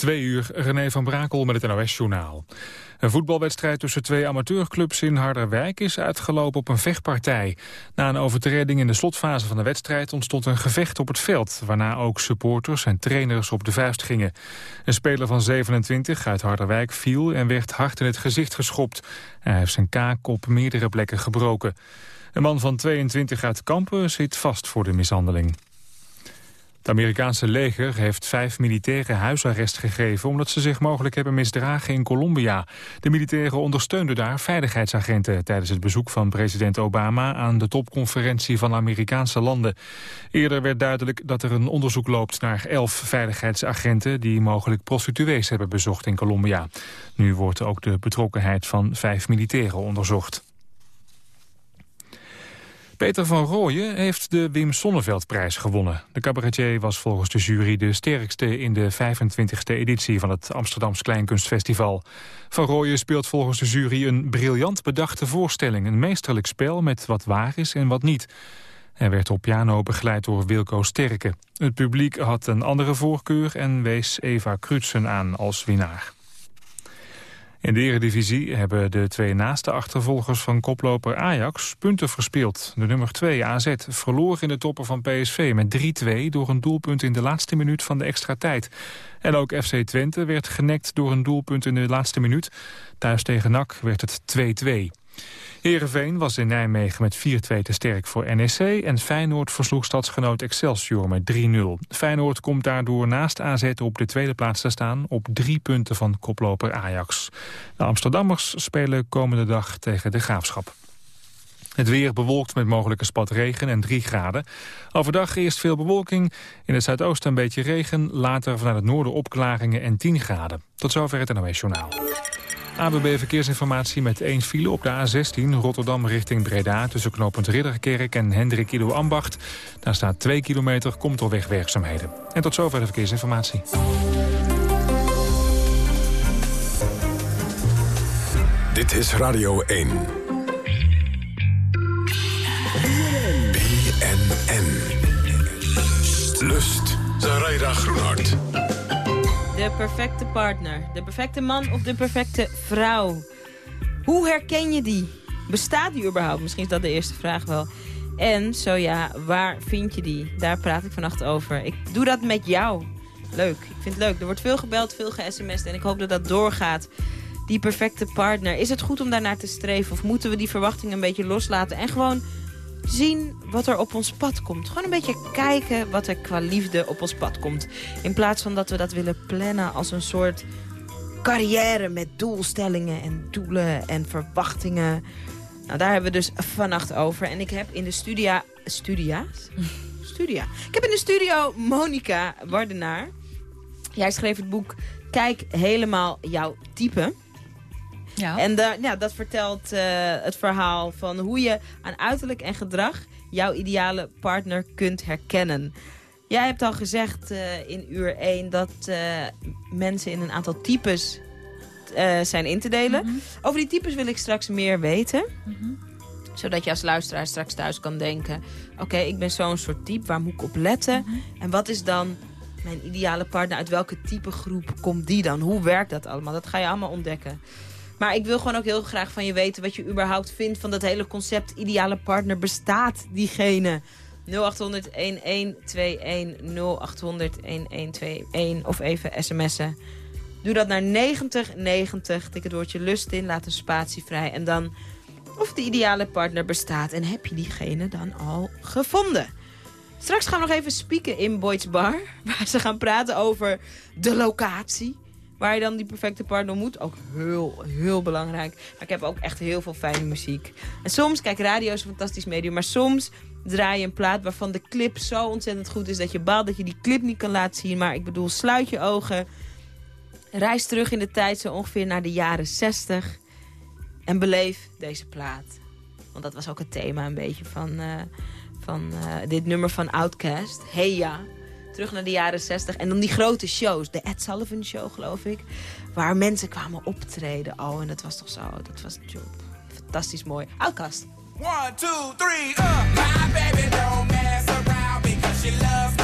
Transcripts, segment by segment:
Twee uur, René van Brakel met het NOS-journaal. Een voetbalwedstrijd tussen twee amateurclubs in Harderwijk is uitgelopen op een vechtpartij. Na een overtreding in de slotfase van de wedstrijd ontstond een gevecht op het veld... waarna ook supporters en trainers op de vuist gingen. Een speler van 27 uit Harderwijk viel en werd hard in het gezicht geschopt. Hij heeft zijn kaak op meerdere plekken gebroken. Een man van 22 uit Kampen zit vast voor de mishandeling. Het Amerikaanse leger heeft vijf militairen huisarrest gegeven... omdat ze zich mogelijk hebben misdragen in Colombia. De militairen ondersteunden daar veiligheidsagenten... tijdens het bezoek van president Obama aan de topconferentie van Amerikaanse landen. Eerder werd duidelijk dat er een onderzoek loopt naar elf veiligheidsagenten... die mogelijk prostituees hebben bezocht in Colombia. Nu wordt ook de betrokkenheid van vijf militairen onderzocht. Peter van Rooyen heeft de Wim Sonneveldprijs gewonnen. De cabaretier was volgens de jury de sterkste in de 25e editie van het Amsterdams Kleinkunstfestival. Van Rooyen speelt volgens de jury een briljant bedachte voorstelling. Een meesterlijk spel met wat waar is en wat niet. Hij werd op piano begeleid door Wilco Sterke. Het publiek had een andere voorkeur en wees Eva Krutsen aan als winnaar. In de eredivisie hebben de twee naaste achtervolgers van koploper Ajax punten verspeeld. De nummer 2 AZ verloor in de toppen van PSV met 3-2 door een doelpunt in de laatste minuut van de extra tijd. En ook FC Twente werd genekt door een doelpunt in de laatste minuut. Thuis tegen NAC werd het 2-2. Heerenveen was in Nijmegen met 4-2 te sterk voor NEC... en Feyenoord versloeg stadsgenoot Excelsior met 3-0. Feyenoord komt daardoor naast AZ op de tweede plaats te staan... op drie punten van koploper Ajax. De Amsterdammers spelen komende dag tegen de Graafschap. Het weer bewolkt met mogelijke spat regen en 3 graden. Overdag eerst veel bewolking, in het zuidoosten een beetje regen... later vanuit het noorden opklaringen en 10 graden. Tot zover het NOS Journaal. ABB Verkeersinformatie met één file op de A16 Rotterdam richting Breda... tussen knooppunt Ridderkerk en Hendrik Ido Ambacht. Daar staat 2 kilometer, komt door wegwerkzaamheden. En tot zover de verkeersinformatie. Dit is Radio 1. BNN. Lust. Zaraida Groenhart. De perfecte partner, de perfecte man of de perfecte vrouw. Hoe herken je die? Bestaat die überhaupt? Misschien is dat de eerste vraag wel. En zo ja, waar vind je die? Daar praat ik vannacht over. Ik doe dat met jou. Leuk, ik vind het leuk. Er wordt veel gebeld, veel ge-sms'd en ik hoop dat dat doorgaat. Die perfecte partner. Is het goed om daarnaar te streven? Of moeten we die verwachtingen een beetje loslaten? En gewoon zien wat er op ons pad komt. Gewoon een beetje kijken wat er qua liefde op ons pad komt. In plaats van dat we dat willen plannen als een soort carrière met doelstellingen en doelen en verwachtingen. Nou, daar hebben we dus vannacht over. En ik heb in de studia... Studia's? Studia. Ik heb in de studio Monika Wardenaar. Jij schreef het boek Kijk helemaal jouw type. Ja. En ja, dat vertelt uh, het verhaal van hoe je aan uiterlijk en gedrag jouw ideale partner kunt herkennen. Jij hebt al gezegd uh, in uur 1 dat uh, mensen in een aantal types zijn in te delen. Mhm. Over die types wil ik straks meer weten. Mhm. Zodat je als luisteraar straks thuis kan denken... oké, ik ben zo'n soort type, waar moet ik op letten? Mhm. En wat is dan mijn ideale partner? Uit welke type groep komt die dan? Hoe werkt dat allemaal? Dat ga je allemaal ontdekken. Maar ik wil gewoon ook heel graag van je weten wat je überhaupt vindt van dat hele concept ideale partner. Bestaat diegene? 0800 1121 0800 1121 of even sms'en. Doe dat naar 9090. Tik het woordje lust in, laat een spatie vrij. En dan of de ideale partner bestaat. En heb je diegene dan al gevonden? Straks gaan we nog even spieken in Boyd's Bar. Waar ze gaan praten over de locatie waar je dan die perfecte partner moet. Ook heel, heel belangrijk. Maar ik heb ook echt heel veel fijne muziek. En soms, kijk, radio is een fantastisch medium, maar soms draai je een plaat waarvan de clip zo ontzettend goed is... dat je baalt dat je die clip niet kan laten zien. Maar ik bedoel, sluit je ogen, reis terug in de tijd zo ongeveer naar de jaren 60... en beleef deze plaat. Want dat was ook het thema een beetje van, uh, van uh, dit nummer van Outkast. Hey ja, terug naar de jaren 60. En dan die grote shows. De Ed Sullivan Show, geloof ik. Waar mensen kwamen optreden. Oh, en dat was toch zo. Dat was fantastisch mooi. Outcast. One, two, three, uh. My baby don't mess around because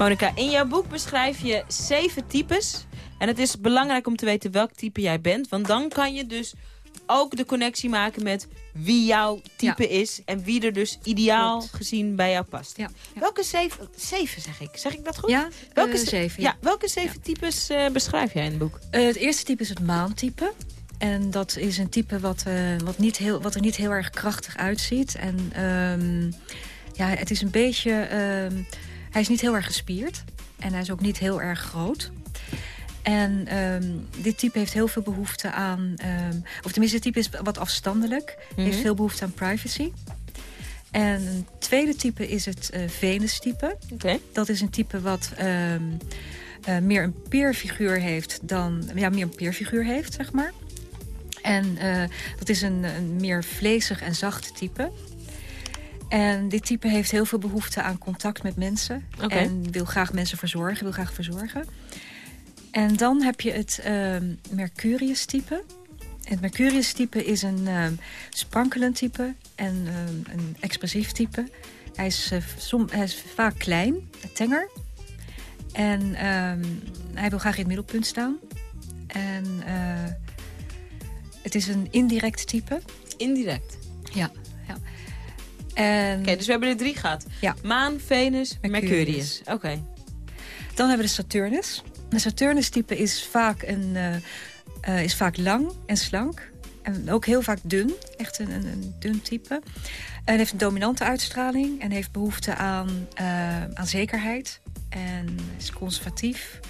Monica, in jouw boek beschrijf je zeven types. En het is belangrijk om te weten welk type jij bent. Want dan kan je dus ook de connectie maken met wie jouw type is. En wie er dus ideaal Klopt. gezien bij jou past. Ja, ja. Welke zeven, zeven zeg ik? Zeg ik dat goed? Ja, welke eh, ze- zeven. Ja, welke zeven types eh, beschrijf jij in het boek? Eh, het eerste type is het maantype. En dat is een type wat, wat, niet heel, wat er niet heel erg krachtig uitziet. En ehm, ja, het is een beetje... ehm, hij is niet heel erg gespierd. En hij is ook niet heel erg groot. En ehm, dit type heeft heel veel behoefte aan... ehm, of tenminste, dit type is wat afstandelijk. Heeft veel behoefte aan privacy. En een tweede type is het eh Venus-type. Dat is een type wat ehm, eh, meer een peerfiguur heeft dan... Ja, meer een peerfiguur heeft, zeg maar. En eh, dat is een, een meer vlezig en zacht type. En dit type heeft heel veel behoefte aan contact met mensen. En wil graag mensen verzorgen, wil graag verzorgen. En dan heb je het ehm, Mercurius-type. Het Mercurius-type is een ehm, sprankelend type en ehm, een expressief type. Hij is, eh, som, hij is vaak klein, tenger. En hij wil graag in het middelpunt staan. En eh, het is een indirect type. Indirect. Ja. En Oké, dus we hebben er drie gehad. Ja. Maan, Venus, Mercurius. Mercurius. Oké. dan hebben we de Saturnus. De Saturnus-type is, vaak een, eh, eh, is vaak lang en slank. En ook heel vaak dun. Echt een, een, een dun type. En heeft een dominante uitstraling. En heeft behoefte aan, eh, aan zekerheid. En is conservatief.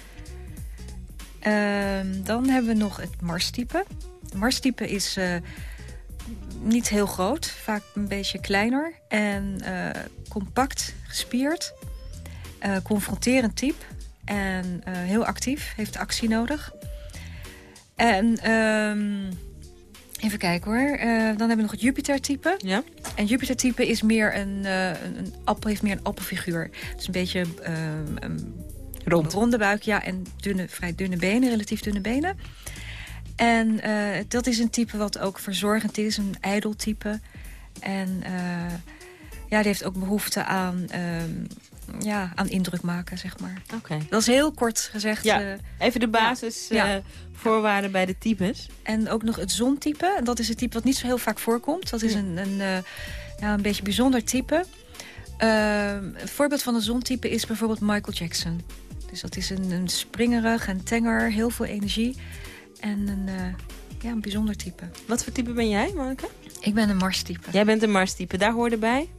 Ehm, dan hebben we nog het Mars-type. Mars-type is niet heel groot. Vaak een beetje kleiner. En eh, compact, gespierd. Eh, confronterend type. En eh, heel actief. Heeft actie nodig. En ehm, even kijken hoor. Dan hebben we nog het Jupiter-type. Ja? En Jupiter-type is meer een, een, een appel, heeft meer een appelfiguur. Dus een beetje ehm, een Rond. ronde buik, ja, en dunne, vrij dunne benen, relatief dunne benen. En eh, dat is een type wat ook verzorgend is, een ijdeltype. En eh, ja, die heeft ook behoefte aan, ehm, ja, aan indruk maken, zeg maar. Oké. Dat is heel kort gezegd. Ja. eh, Even de basisvoorwaarden Ja. voorwaarden bij de types. En ook nog het zontype. En dat is een type wat niet zo heel vaak voorkomt. Dat is een, een, ja, een beetje bijzonder type. Ehm, een voorbeeld van een zontype is bijvoorbeeld Michael Jackson. Dus dat is een, een springerig en tenger, heel veel energie. En een, eh, ja, een bijzonder type. Wat voor type ben jij, Monica? Ik ben een Mars-type. Jij bent een Mars-type. Daar hoorde bij?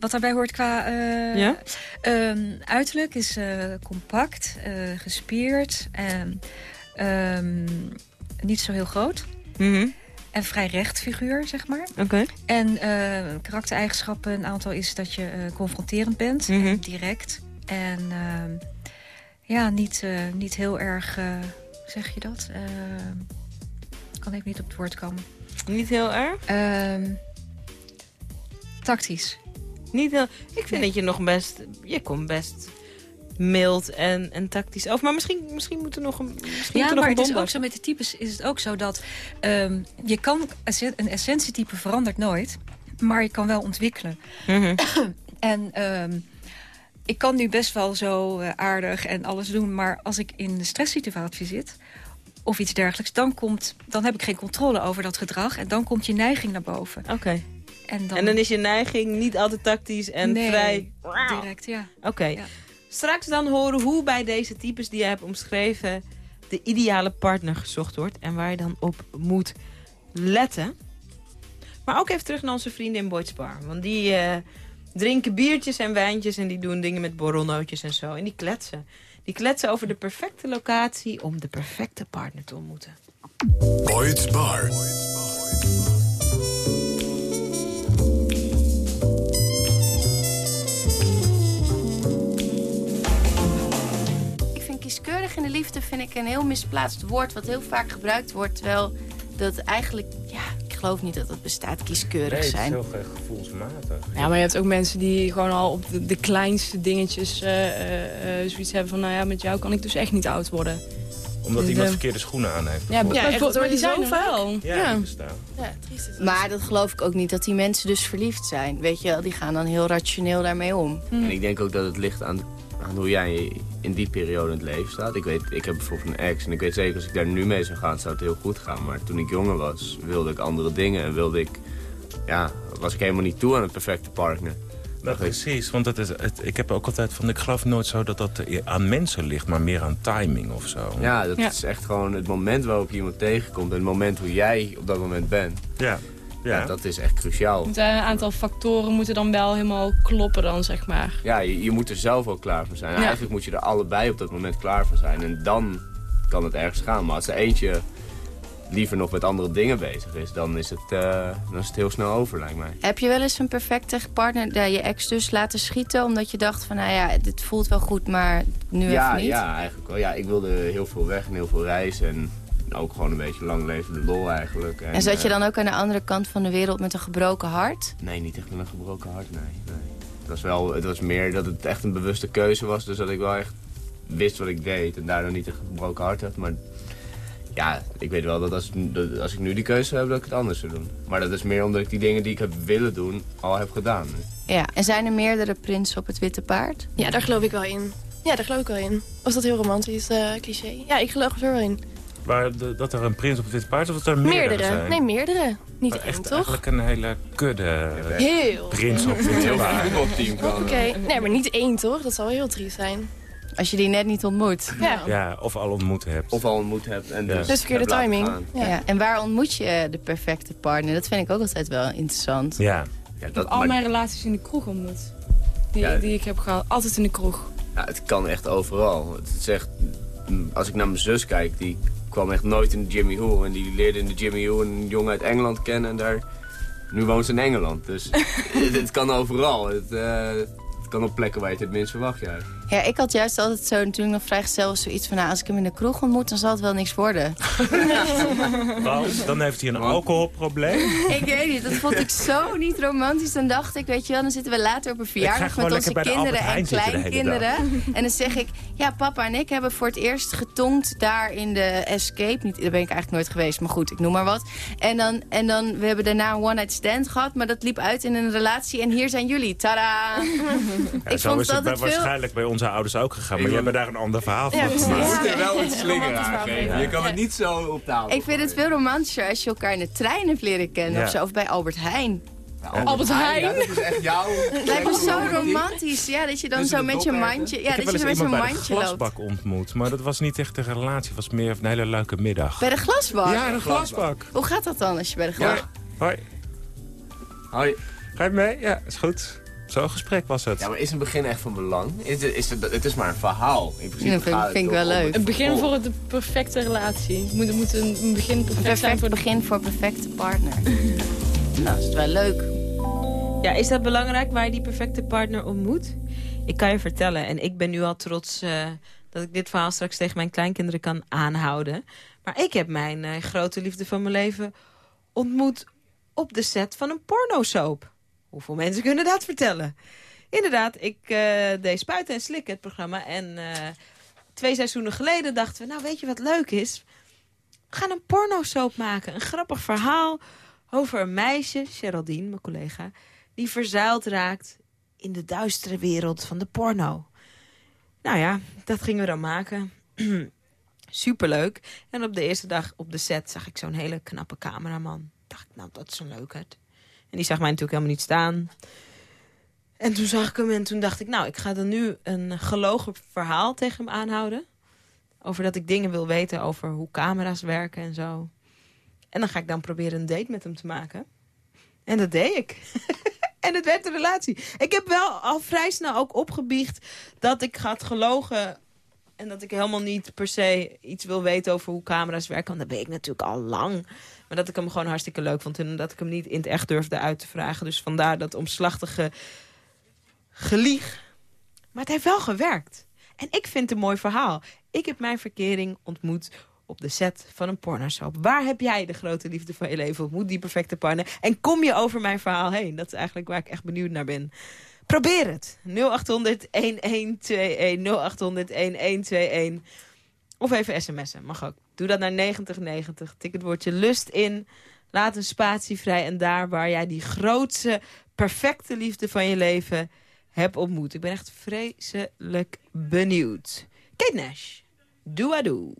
Wat daarbij hoort qua eh, Ja? ehm, uiterlijk is eh, compact, gespierd en ehm, niet zo heel groot. Mhm. En vrij recht figuur, zeg maar. Oké. En eh, karaktereigenschappen, een aantal is dat je confronterend bent, Mhm. en direct. En ehm, ja, niet, niet heel erg, zeg je dat? Ik kan even niet op het woord komen. Niet heel erg? Ehm, tactisch. Niet heel... Ik vind Nee. dat je nog best... Je komt best mild en, en tactisch over. Maar misschien, misschien moet er nog een misschien Ja, er nog maar een het is ook zo met de types is het ook zo dat ehm, je kan een essentietype verandert nooit, maar je kan wel ontwikkelen. Mhm. En ehm, ik kan nu best wel zo eh, aardig en alles doen... maar als ik in een stresssituatie zit of iets dergelijks... Dan, komt, dan heb ik geen controle over dat gedrag... en dan komt je neiging naar boven. Oké. En dan, En dan is je neiging niet altijd tactisch en Nee, vrij... direct, ja. Oké. Ja. Straks dan horen hoe bij deze types die je hebt omschreven... de ideale partner gezocht wordt en waar je dan op moet letten. Maar ook even terug naar onze vrienden in Boyd's Bar. Want die eh, drinken biertjes en wijntjes en die doen dingen met borrelnootjes en zo. En die kletsen. Die kletsen over de perfecte locatie om de perfecte partner te ontmoeten. Boyd's Bar. Ik vind kieskeurig in de liefde vind ik een heel misplaatst woord... wat heel vaak gebruikt wordt, terwijl dat eigenlijk... Ja, geloof niet dat het bestaat, kieskeurig zijn. heel gevoelsmatig. Ja, maar je hebt ook mensen die gewoon al op de, de kleinste dingetjes eh, eh, eh, zoiets hebben van... nou ja, met jou kan ik dus echt niet oud worden. Omdat De- iemand verkeerde schoenen aan heeft. Ja, bijvoorbeeld. ja echt, maar die zijn wel. ja, Ja. die bestaan. Ja, triest is het. Maar dat geloof ik ook niet, dat die mensen dus verliefd zijn. Weet je wel, die gaan dan heel rationeel daarmee om. En ik denk ook dat het ligt aan, aan hoe jij in die periode in het leven staat. Ik, weet, ik heb bijvoorbeeld een ex en ik weet zeker als ik daar nu mee zou gaan, zou het heel goed gaan. Maar toen ik jonger was, wilde ik andere dingen en wilde ik, ja, was ik helemaal niet toe aan een perfecte partner. Nou, precies, want het is, het, ik heb ook altijd van... ik geloof nooit zo dat dat aan mensen ligt, maar meer aan timing of zo. Ja, dat Ja. is echt gewoon het moment waarop je iemand tegenkomt en het moment hoe jij op dat moment bent. ja. Ja, dat is echt cruciaal. Het, eh, Een aantal factoren moeten dan wel helemaal kloppen dan, zeg maar. Ja, je, je moet er zelf ook klaar voor zijn. Ja. Eigenlijk moet je er allebei op dat moment klaar voor zijn. En dan kan het ergens gaan. Maar als er eentje liever nog met andere dingen bezig is, dan is het, eh, dan is het heel snel over, lijkt mij. Heb je wel eens een perfecte partner, ja, je ex dus, laten schieten... omdat je dacht van, nou ja, dit voelt wel goed, maar nu ja, even niet? ja, eigenlijk wel. Ja, ik wilde heel veel weg en heel veel reizen. En ook gewoon een beetje lang levende lol eigenlijk. En zat je eh, dan ook aan de andere kant van de wereld met een gebroken hart? Nee, niet echt met een gebroken hart, nee. nee. Het, was wel, het was meer dat het echt een bewuste keuze was. Dus dat ik wel echt wist wat ik deed en daardoor niet een gebroken hart had. Maar ja, ik weet wel dat als, dat als ik nu die keuze zou hebben, dat ik het anders zou doen. Maar dat is meer omdat ik die dingen die ik heb willen doen, al heb gedaan. Ja. En zijn er meerdere prinsen op het witte paard? Ja, daar geloof ik wel in. Ja, daar geloof ik wel in. Was dat heel romantisch, eh, cliché? Ja, ik geloof er wel in. Maar de- dat er een prins op het witte paard of dat er meerdere, Meerdere. zijn? Nee, meerdere. Niet Maar één, echt toch? eigenlijk een hele kudde Heel. prins op het witte paard. Oké, nee, maar niet één, toch? Dat zou wel heel triest zijn. Als je die net niet ontmoet. Ja. Ja, of al ontmoet hebt. Of al ontmoet hebt en Ja. dus, Dus verkeerde timing. Ja. Ja. En waar ontmoet je de perfecte partner? Dat vind ik ook altijd wel interessant. Ja. Ja, Ik heb dat, al maar- mijn relaties in de kroeg ontmoet. Die, Ja. die ik heb gehad. Altijd in de kroeg. Ja, het kan echt overal. Het is echt, mm, als ik naar mijn zus kijk, die kwam echt nooit in de Jimmy Who. En die leerde in de Jimmy Who een jongen uit Engeland kennen. En daar, nu woont ze in Engeland. Dus het, het kan overal. Het, eh, het kan op plekken waar je het het minst verwacht juist. Ja, ik had juist altijd zo, toen ik nog vrijgezel was, zoiets van... Nou, als ik hem in de kroeg ontmoet, dan zal het wel niks worden. Dan heeft hij een alcoholprobleem. ik weet niet, dat vond ik zo niet romantisch. Dan dacht ik, weet je wel, dan zitten we later op een verjaardag met onze kinderen en kleinkinderen. En dan zeg ik, ja, papa en ik hebben voor het eerst getongd daar in de Escape. Niet, daar ben ik eigenlijk nooit geweest, maar goed, ik noem maar wat. En dan, en dan we hebben daarna een one-night stand gehad, maar dat liep uit in een relatie. En hier zijn jullie, tada! Ja, ik zo vond is dat het veel... waarschijnlijk bij onze ouders ook gegaan. Maar jij hebt daar een ander verhaal van Ja. Je moet er wel een slinger aan geven. Je kan het niet zo op tafel Ik vind het veel romantischer als je elkaar in de trein hebt leren kennen Ja. of zo. Of bij Albert Heijn. Albert Heijn. Ja, dat is echt jouw... Het lijkt me zo romantisch. Ja, dat je dan zo de met je mandje... ik Ja, heb dat wel je eens met zo'n iemand bij de mandje loopt. glasbak ontmoet. Maar dat was niet echt een relatie. Het was meer een hele leuke middag. Bij de glasbak? Ja, een glasbak. Hoe gaat dat dan als je bij de Ja. glasbak... Hoi, Hoi. ga je mee? Ja, is goed. Zo'n gesprek was het. Ja, maar is een begin echt van belang? Is het, is het, het is maar een verhaal. In principe Ja, vind- gaat het vind ik wel leuk. het Een begin voor de perfecte relatie. Het moet, een een begin perfect, zijn voor de... begin voor perfecte partner. nou, is het wel leuk. Ja, is dat belangrijk waar je die perfecte partner ontmoet? Ik kan je vertellen, en ik ben nu al trots eh, dat ik dit verhaal straks tegen mijn kleinkinderen kan aanhouden. Maar ik heb mijn eh, grote liefde van mijn leven ontmoet op de set van een pornosoap. Hoeveel mensen kunnen dat vertellen? Inderdaad, ik eh, deed Spuiten en Slikken, het programma. En eh, twee seizoenen geleden dachten we, nou weet je wat leuk is? We gaan een pornosoap maken. Een grappig verhaal over een meisje, Geraldine, mijn collega... die verzuild raakt in de duistere wereld van de porno. Nou ja, dat gingen we dan maken. Superleuk. En op de eerste dag op de set zag ik zo'n hele knappe cameraman. Dacht ik, nou, dat is een leukert. En die zag mij natuurlijk helemaal niet staan. En toen zag ik hem en toen dacht ik, nou, ik ga dan nu een gelogen verhaal tegen hem aanhouden. Over dat ik dingen wil weten over hoe camera's werken en zo. En dan ga ik dan proberen een date met hem te maken. En dat deed ik. en het werd een relatie. Ik heb wel al vrij snel ook opgebiecht dat ik had gelogen... en dat ik helemaal niet per se iets wil weten over hoe camera's werken. Want dat weet ik natuurlijk al lang. Maar dat ik hem gewoon hartstikke leuk vond. En dat ik hem niet in het echt durfde uit te vragen. Dus vandaar dat omslachtige gelieg. Maar het heeft wel gewerkt. En ik vind het een mooi verhaal. Ik heb mijn verkering ontmoet op de set van een pornosoap. Waar heb jij de grote liefde van je leven ontmoet? Die perfecte partner. En kom je over mijn verhaal heen? Dat is eigenlijk waar ik echt benieuwd naar ben. Probeer het. 0800-1121. 0800-1121. Of even sms'en. Mag ook. Doe dat naar 9090. Tik het woordje lust in. Laat een spatie vrij. En daar waar jij die grootste, perfecte liefde van je leven hebt ontmoet. Ik ben echt vreselijk benieuwd. Kate Nash. Doe a doe.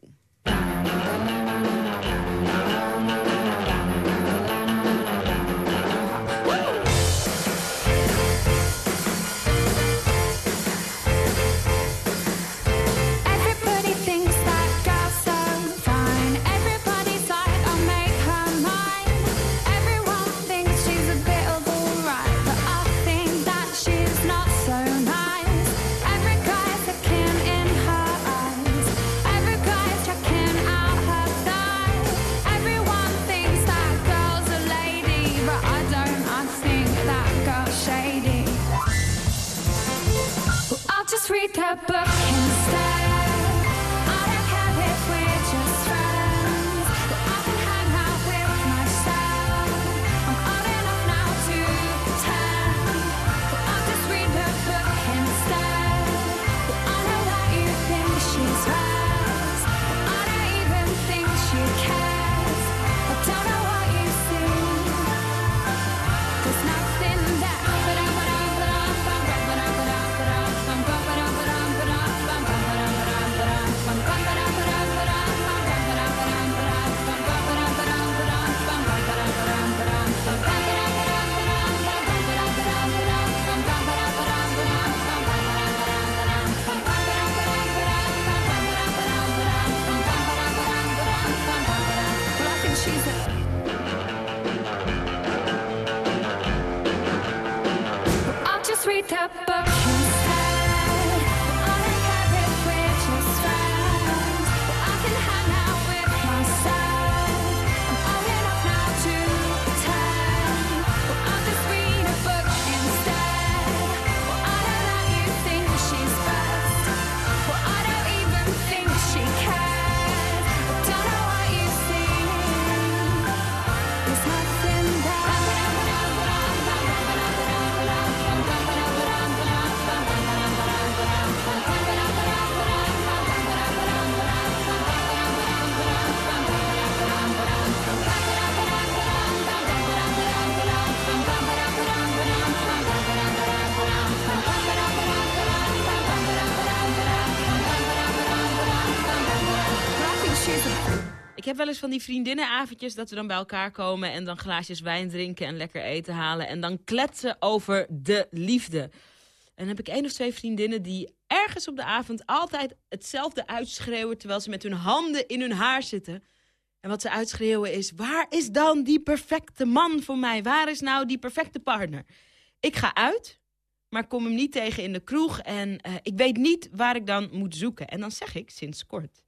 Wel eens van die vriendinnenavondjes dat we dan bij elkaar komen... en dan glaasjes wijn drinken en lekker eten halen... en dan kletsen over de liefde. En dan heb ik één of twee vriendinnen die ergens op de avond... altijd hetzelfde uitschreeuwen terwijl ze met hun handen in hun haar zitten. En wat ze uitschreeuwen is... waar is dan die perfecte man voor mij? Waar is nou die perfecte partner? Ik ga uit, maar kom hem niet tegen in de kroeg... en eh, ik weet niet waar ik dan moet zoeken. En dan zeg ik sinds kort...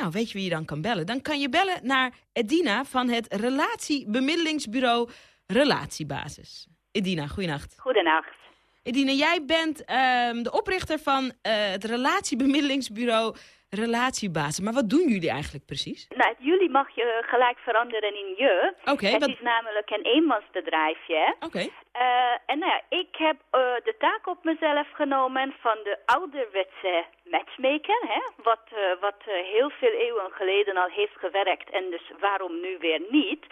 Nou, weet je wie je dan kan bellen? Dan kan je bellen naar Edina van het relatiebemiddelingsbureau Relatiebasis. Edina, goeienacht. Goedenacht. Edina, jij bent ehm, de oprichter van eh, het relatiebemiddelingsbureau Relatiebasis. Maar wat doen jullie eigenlijk precies? Nou, jullie mag je gelijk veranderen in je. Oké, het wat- is namelijk een eenmansbedrijfje. Oké. Eh, en nou ja, ik heb eh, de taak op mezelf genomen van de ouderwetse matchmaker. Hè, wat eh, wat heel veel eeuwen geleden al heeft gewerkt en dus waarom nu weer niet.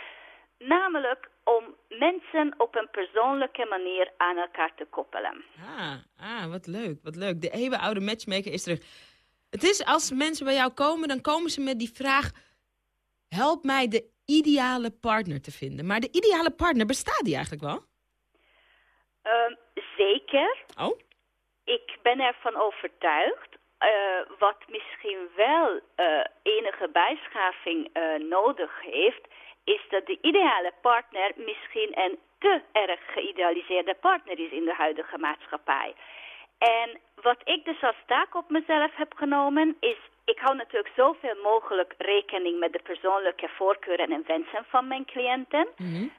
Namelijk om mensen op een persoonlijke manier aan elkaar te koppelen. Ah, ah, wat leuk, wat leuk. De eeuwenoude matchmaker is terug. Het is als mensen bij jou komen, dan komen ze met die vraag... help mij de ideale partner te vinden. Maar de ideale partner, bestaat die eigenlijk wel? Ehm, zeker. Oh? Ik ben ervan overtuigd. eh, wat misschien wel eh, enige bijschaving eh, nodig heeft, is dat de ideale partner misschien een te erg geïdealiseerde partner is in de huidige maatschappij. En wat ik dus als taak op mezelf heb genomen is, ik hou natuurlijk zoveel mogelijk rekening met de persoonlijke voorkeuren en wensen van mijn cliënten.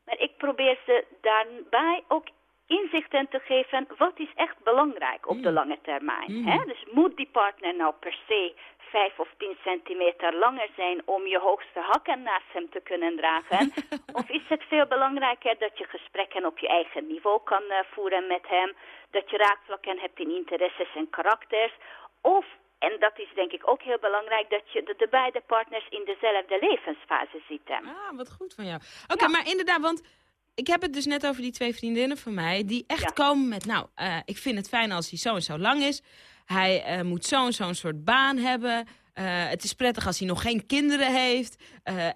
Maar ik probeer ze daarbij ook inzichten te geven, wat is echt belangrijk op de lange termijn. Hè? Dus moet die partner nou per se vijf of tien centimeter langer zijn om je hoogste hakken naast hem te kunnen dragen? of is het veel belangrijker dat je gesprekken op je eigen niveau kan eh, voeren met hem? Dat je raakvlakken hebt in interesses en karakters? Of en dat is denk ik ook heel belangrijk dat je de, de beide partners in dezelfde levensfase zitten. Ah, wat goed van jou. Oké, maar inderdaad, want ik heb het dus net over die twee vriendinnen van mij... die echt komen met, nou, eh, ik vind het fijn als hij zo en zo lang is. Hij eh, moet zo en zo'n soort baan hebben. Eh, het is prettig als hij nog geen kinderen heeft.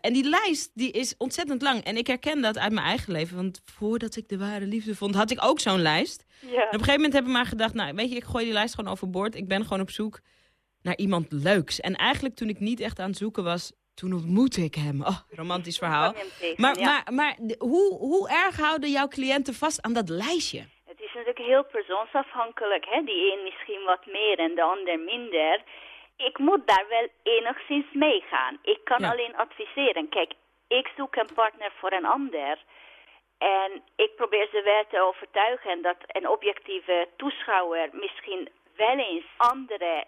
En die lijst die is ontzettend lang. En ik herken dat uit mijn eigen leven. Want voordat ik de ware liefde vond, had ik ook zo'n lijst. Ja. En op een gegeven moment heb ik maar gedacht... nou, weet je, ik gooi die lijst gewoon overboord. Ik ben gewoon op zoek naar iemand leuks. En eigenlijk toen ik niet echt aan het zoeken was... toen ontmoette ik hem. Oh, romantisch verhaal. tegen, Maar, ja. maar, maar hoe, hoe erg houden jouw cliënten vast aan dat lijstje? Het is natuurlijk heel persoonsafhankelijk. Hè? Die een misschien wat meer en de ander minder. Ik moet daar wel enigszins meegaan. Ik kan Ja. alleen adviseren. Kijk, ik zoek een partner voor een ander. En ik probeer ze wel te overtuigen dat een objectieve toeschouwer misschien wel eens andere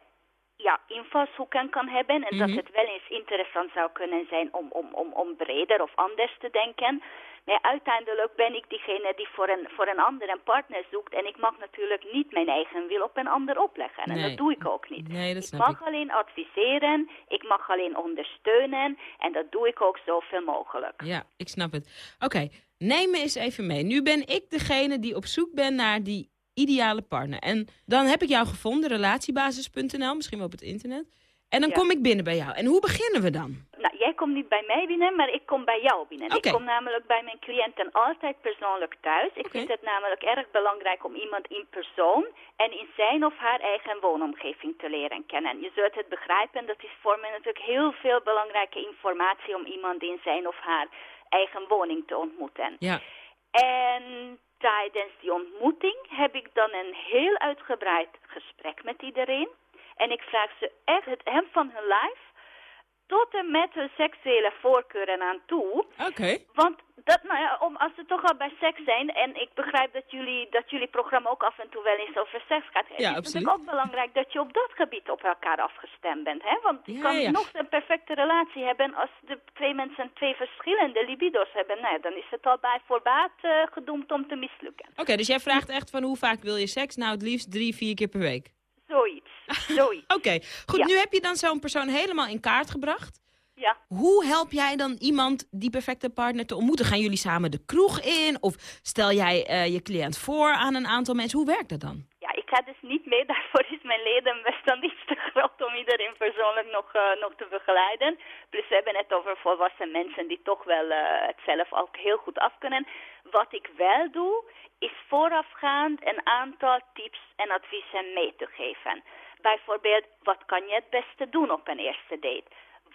ja, invalshoeken kan hebben. En dat Mhm. het wel eens interessant zou kunnen zijn om, om, om, om breder of anders te denken. Maar uiteindelijk ben ik diegene die voor een, voor een ander een partner zoekt. En ik mag natuurlijk niet mijn eigen wil op een ander opleggen. En Nee. dat doe ik ook niet. Nee, dat Ik mag ik. alleen adviseren, ik mag alleen ondersteunen. En dat doe ik ook zoveel mogelijk. Ja, ik snap het. Oké, neem me eens even mee. Nu ben ik degene die op zoek ben naar die ideale partner. En dan heb ik jou gevonden, relatiebasis.nl, misschien wel op het internet. En dan Ja. kom ik binnen bij jou. En hoe beginnen we dan? Nou, jij komt niet bij mij binnen, maar ik kom bij jou binnen. Ik kom namelijk bij mijn cliënten altijd persoonlijk thuis. Ik vind het namelijk erg belangrijk om iemand in persoon en in zijn of haar eigen woonomgeving te leren kennen. Je zult het begrijpen, dat is voor mij natuurlijk heel veel belangrijke informatie om iemand in zijn of haar eigen woning te ontmoeten. Ja. En tijdens die ontmoeting heb ik dan een heel uitgebreid gesprek met iedereen. En ik vraag ze echt het hem van hun lijf tot en met hun seksuele voorkeuren aan toe. Oké. Want dat, nou ja, om, als ze toch al bij seks zijn, en ik begrijp dat jullie, dat jullie programma ook af en toe wel eens over seks gaat. het Ja, is absoluut. natuurlijk ook belangrijk dat je op dat gebied op elkaar afgestemd bent. Hè? Want je Ja, kan ja. nog een perfecte relatie hebben als de twee mensen twee verschillende libido's hebben. Nou, ja, dan is het al bij voorbaat eh, gedoemd om te mislukken. Oké, dus jij vraagt echt van hoe vaak wil je seks? Nou, het liefst drie, vier keer per week. Zoiets. Zoiets. Oké, goed. Ja. Nu heb je dan zo'n persoon helemaal in kaart gebracht. Ja. Hoe help jij dan iemand die perfecte partner te ontmoeten? Gaan jullie samen de kroeg in? Of stel jij eh, je cliënt voor aan een aantal mensen? Hoe werkt dat dan? Ja, ik ga dus niet mee. Daarvoor is mijn ledenbestand iets te groot om iedereen persoonlijk nog, eh, nog te begeleiden. Plus we hebben het over volwassen mensen die toch wel eh, het zelf ook heel goed af kunnen. Wat ik wel doe, is voorafgaand een aantal tips en adviezen mee te geven. Bijvoorbeeld, wat kan je het beste doen op een eerste date?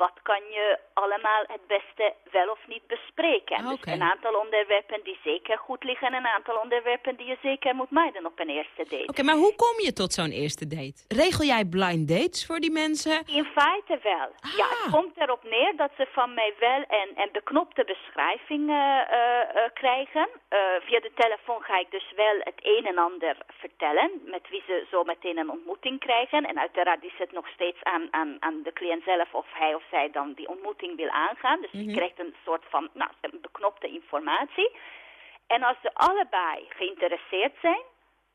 Wat kan je allemaal het beste wel of niet bespreken? Ah, Dus een aantal onderwerpen die zeker goed liggen en een aantal onderwerpen die je zeker moet mijden op een eerste date. Oké, maar hoe kom je tot zo'n eerste date? Regel jij blind dates voor die mensen? In feite wel. Ja, het komt erop neer dat ze van mij wel een, een beknopte beschrijving eh, eh, eh, krijgen. Via de telefoon ga ik dus wel het een en ander vertellen met wie ze zo meteen een ontmoeting krijgen. En uiteraard is het nog steeds aan, aan, aan de cliënt zelf of hij of zij dan die ontmoeting wil aangaan. Dus je krijgt een soort van nou, beknopte informatie. En als ze allebei geïnteresseerd zijn,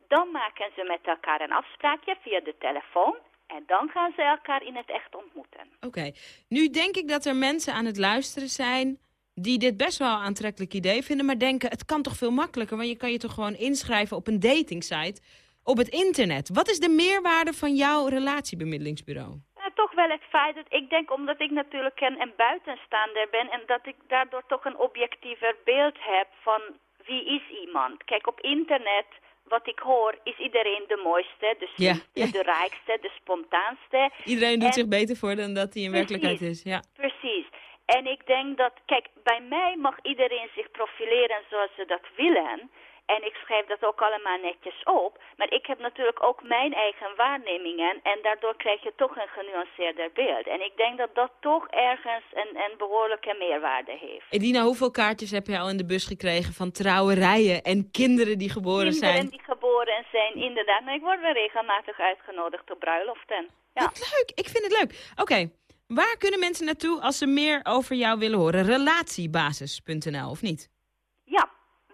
dan maken ze met elkaar een afspraakje via de telefoon. En dan gaan ze elkaar in het echt ontmoeten. Oké, nu denk ik dat er mensen aan het luisteren zijn die dit best wel een aantrekkelijk idee vinden, maar denken het kan toch veel makkelijker, want je kan je toch gewoon inschrijven op een datingsite op het internet. Wat is de meerwaarde van jouw relatiebemiddelingsbureau? Toch wel het feit dat ik denk, omdat ik natuurlijk een, buitenstaander ben... en dat ik daardoor toch een objectiever beeld heb van wie is iemand. Kijk, op internet, wat ik hoor, is iedereen de mooiste, de Ja, slimste, de rijkste, de spontaanste. Iedereen doet En- zich beter voor dan dat hij in werkelijkheid is. Ja. Precies. En ik denk dat, kijk, bij mij mag iedereen zich profileren zoals ze dat willen. En ik schrijf dat ook allemaal netjes op. Maar ik heb natuurlijk ook mijn eigen waarnemingen. En daardoor krijg je toch een genuanceerder beeld. En ik denk dat dat toch ergens een, een behoorlijke meerwaarde heeft. Edina, hoeveel kaartjes heb je al in de bus gekregen van trouwerijen en kinderen die geboren Kinderen zijn? die geboren zijn, inderdaad. Maar ik word wel regelmatig uitgenodigd op bruiloften. Ja. Leuk, ik vind het leuk. Oké, waar kunnen mensen naartoe als ze meer over jou willen horen? Relatiebasis.nl, of niet?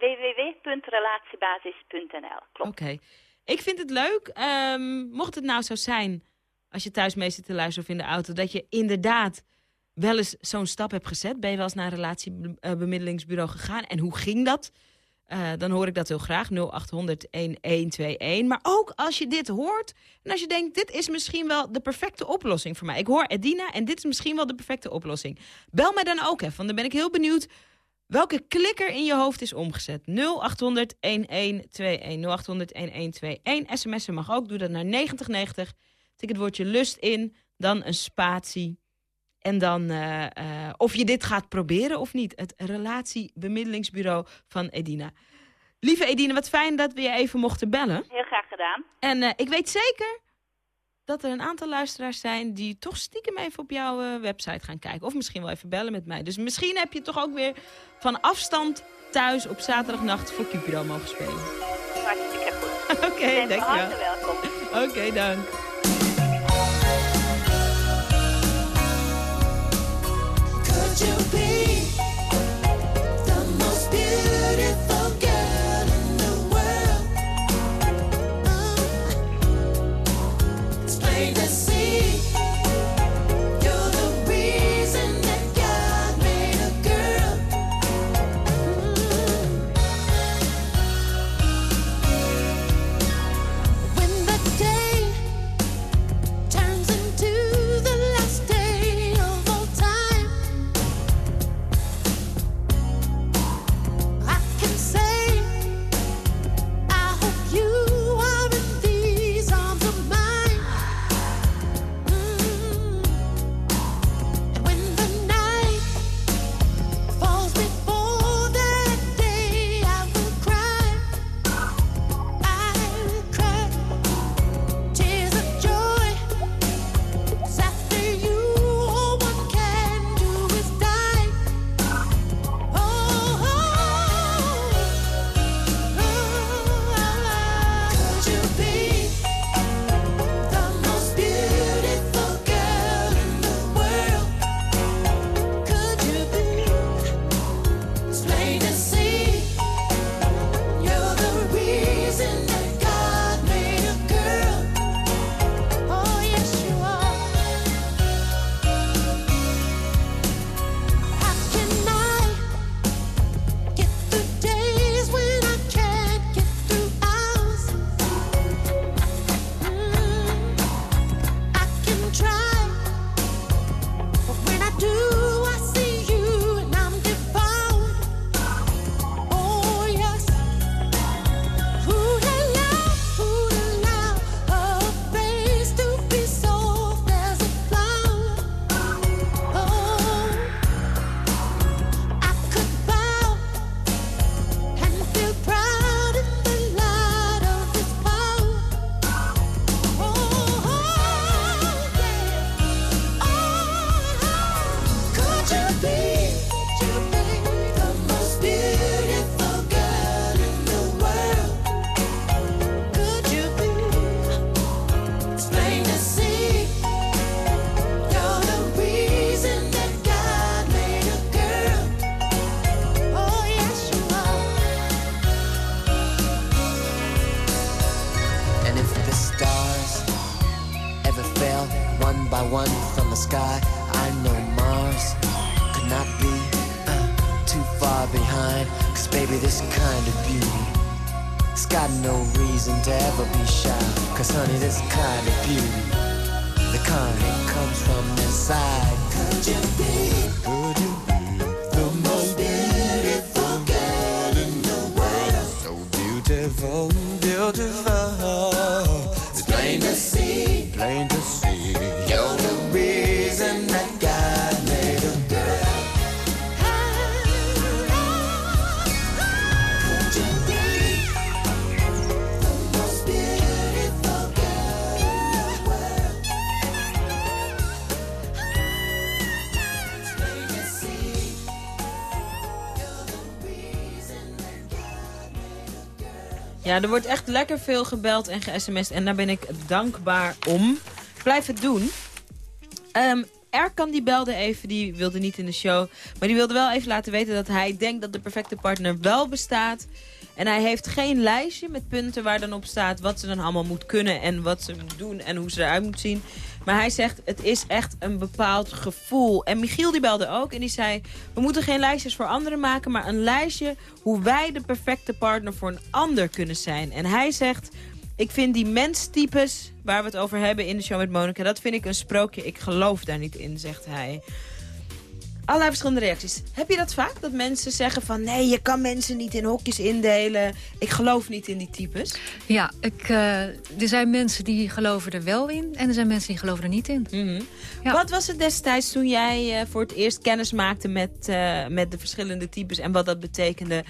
Www.relatiebasis.nl. Klopt. Oké. Ik vind het leuk. Ehm, mocht het nou zo zijn, als je thuis mee zit te luisteren of in de auto... dat je inderdaad wel eens zo'n stap hebt gezet. Ben je wel eens naar een relatiebemiddelingsbureau gegaan? En hoe ging dat? Eh, dan hoor ik dat heel graag. 0800-1121. Maar ook als je dit hoort en als je denkt... dit is misschien wel de perfecte oplossing voor mij. Ik hoor Edina en dit is misschien wel de perfecte oplossing. Bel mij dan ook even, want dan ben ik heel benieuwd... welke klikker in je hoofd is omgezet. 0800-1121. 0800-1121. SMS'en mag ook. Doe dat naar 9090. Tik het woordje lust in, dan een spatie... En dan eh, eh, of je dit gaat proberen of niet. Het relatiebemiddelingsbureau van Edina. Lieve Edine, wat fijn dat we je even mochten bellen. Heel graag gedaan. En eh, ik weet zeker dat er een aantal luisteraars zijn... die toch stiekem even op jouw eh, website gaan kijken. Of misschien wel even bellen met mij. Dus misschien heb je toch ook weer van afstand thuis op zaterdagnacht... voor Cupido mogen spelen. Hartstikke goed. Oké, dankjewel. harte welkom. Oké, dank. Could you be er wordt echt lekker veel gebeld en ge-sms'd. En daar ben ik dankbaar om. Blijf het doen. Ehm Erkan die belde even, die wilde niet in de show. Maar die wilde wel even laten weten dat hij denkt dat de perfecte partner wel bestaat. En hij heeft geen lijstje met punten waar dan op staat wat ze dan allemaal moet kunnen. En wat ze moet doen en hoe ze eruit moet zien. Maar hij zegt, het is echt een bepaald gevoel. En Michiel die belde ook en die zei... we moeten geen lijstjes voor anderen maken... maar een lijstje hoe wij de perfecte partner voor een ander kunnen zijn. En hij zegt... Ik vind die menstypes waar we het over hebben in de show met Monica... dat vind ik een sprookje. Ik geloof daar niet in, zegt hij. Allerlei verschillende reacties. Heb je dat vaak? Dat mensen zeggen van... nee, je kan mensen niet in hokjes indelen. Ik geloof niet in die types. Ja, ik, eh, er zijn mensen die geloven er wel in en er zijn mensen die geloven er niet in. Ja. Wat was het destijds toen jij eh, voor het eerst kennis maakte met, eh, met de verschillende types... en wat dat betekende?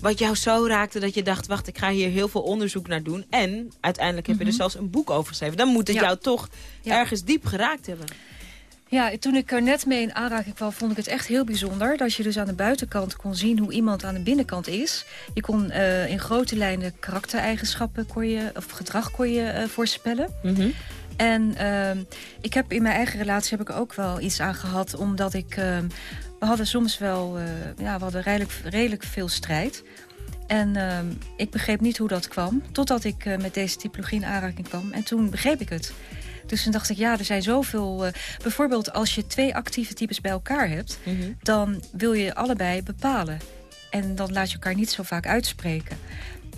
Wat jou zo raakte dat je dacht... wacht, ik ga hier heel veel onderzoek naar doen. En uiteindelijk heb je er Mhm. zelfs een boek over geschreven. Dan moet het Ja. jou toch Ja. ergens diep geraakt hebben. Ja, toen ik er net mee in aanraking kwam, vond ik het echt heel bijzonder. Dat je dus aan de buitenkant kon zien hoe iemand aan de binnenkant is. Je kon eh, in grote lijnen karaktereigenschappen kon je, of gedrag kon je eh, voorspellen. En ehm, ik heb in mijn eigen relatie heb ik ook wel iets aan gehad. Omdat ik, ehm, we hadden soms wel, eh, ja, we hadden redelijk, redelijk veel strijd. En ehm, ik begreep niet hoe dat kwam. Totdat ik met deze typologie in aanraking kwam. En toen begreep ik het. Dus toen dacht ik, ja, er zijn zoveel... eh, bijvoorbeeld als je twee actieve types bij elkaar hebt... dan wil je allebei bepalen. En dan laat je elkaar niet zo vaak uitspreken.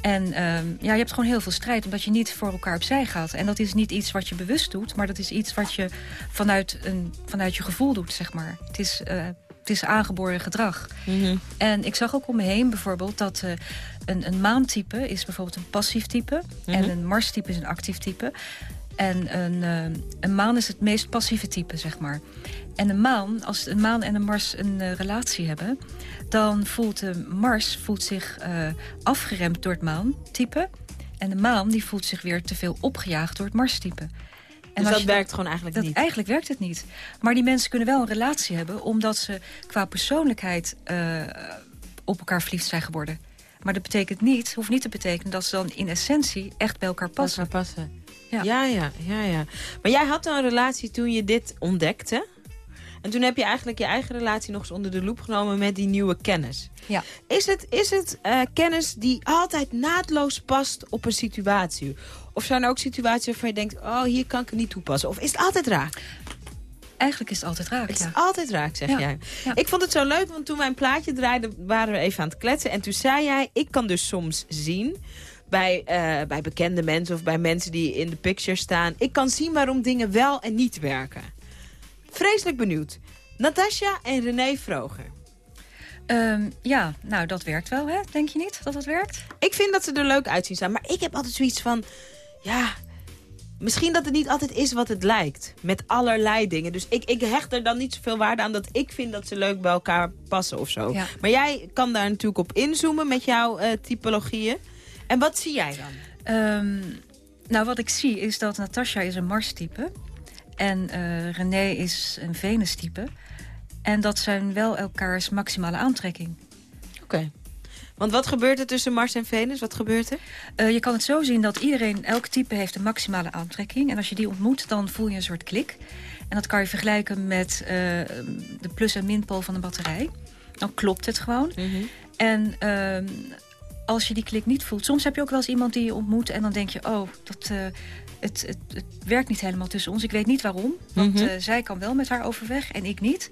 En ehm, ja, je hebt gewoon heel veel strijd... omdat je niet voor elkaar opzij gaat. En dat is niet iets wat je bewust doet... maar dat is iets wat je vanuit, een, vanuit je gevoel doet, zeg maar. Het is, eh, het is aangeboren gedrag. En ik zag ook om me heen bijvoorbeeld dat eh, een, een maantype is bijvoorbeeld een passief type. En Mhm. een marstype is een actief type. En een, eh, een maan is het meest passieve type, zeg maar. En een maan, als een maan en een Mars een eh, relatie hebben... dan voelt de Mars voelt zich eh, afgeremd door het maantype. En de maan die voelt zich weer te veel opgejaagd door het Marstype. En Dus dat werkt gewoon eigenlijk dat, niet. Eigenlijk werkt het niet. Maar die mensen kunnen wel een relatie hebben... omdat ze qua persoonlijkheid op elkaar verliefd zijn geworden. Maar dat betekent niet, hoeft niet te betekenen... dat ze dan in essentie echt bij elkaar passen. passen. Ja. Ja, ja, ja, ja. Maar jij had een relatie toen je dit ontdekte. En toen heb je eigenlijk je eigen relatie nog eens onder de loep genomen met die nieuwe kennis. Ja. Is het, is het eh, kennis die altijd naadloos past op een situatie? Of zijn er ook situaties waarvan je denkt, oh, hier kan ik het niet toepassen? Of is het altijd raak? Eigenlijk is het altijd raak, Het is altijd raak, zeg Ja, jij. ja. Ik vond het zo leuk, want toen wij een plaatje draaiden... waren we even aan het kletsen. En toen zei jij, ik kan dus soms zien... Bij, eh, bij bekende mensen of bij mensen die in de picture staan... ik kan zien waarom dingen wel en niet werken. Vreselijk benieuwd. Natasja en René Vroger. Ehm, ja, nou dat werkt wel, hè? Denk je niet dat dat werkt? Ik vind dat ze er leuk uitzien staan. Maar ik heb altijd zoiets van... Ja, misschien dat het niet altijd is wat het lijkt. Met allerlei dingen. Dus ik, ik hecht er dan niet zoveel waarde aan dat ik vind dat ze leuk bij elkaar passen of zo. Ja. Maar jij kan daar natuurlijk op inzoomen met jouw eh, typologieën. En wat zie jij dan? Ehm, nou, wat ik zie is dat Natasja is een Mars-type. En eh, René is een Venus-type. En dat zijn wel elkaars maximale aantrekking. Oké. Want wat gebeurt er tussen Mars en Venus? Wat gebeurt er? Eh, je kan het zo zien dat iedereen, elk type heeft een maximale aantrekking. En als je die ontmoet, dan voel je een soort klik. En dat kan je vergelijken met eh, de plus- en minpool van een batterij. Dan klopt het gewoon. En ehm, als je die klik niet voelt... Soms heb je ook wel eens iemand die je ontmoet en dan denk je... oh, dat, eh, het, het, het werkt niet helemaal tussen ons. Ik weet niet waarom. Want Mhm. eh, zij kan wel met haar overweg en ik niet.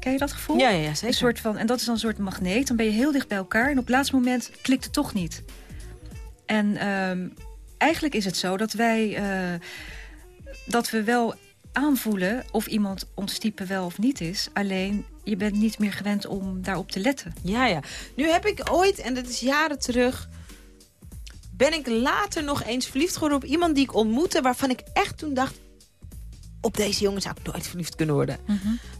Ken je dat gevoel? Ja, ja, zeker. Een soort van, en dat is dan een soort magneet. Dan ben je heel dicht bij elkaar. En op het laatste moment klikt het toch niet. En ehm, eigenlijk is het zo dat wij... eh, dat we wel aanvoelen of iemand ons type wel of niet is. Alleen, je bent niet meer gewend om daarop te letten. Ja, ja. Nu heb ik ooit, en dat is jaren terug... ben ik later nog eens verliefd geworden op iemand die ik ontmoette... waarvan ik echt toen dacht... op deze jongen zou ik nooit verliefd kunnen worden.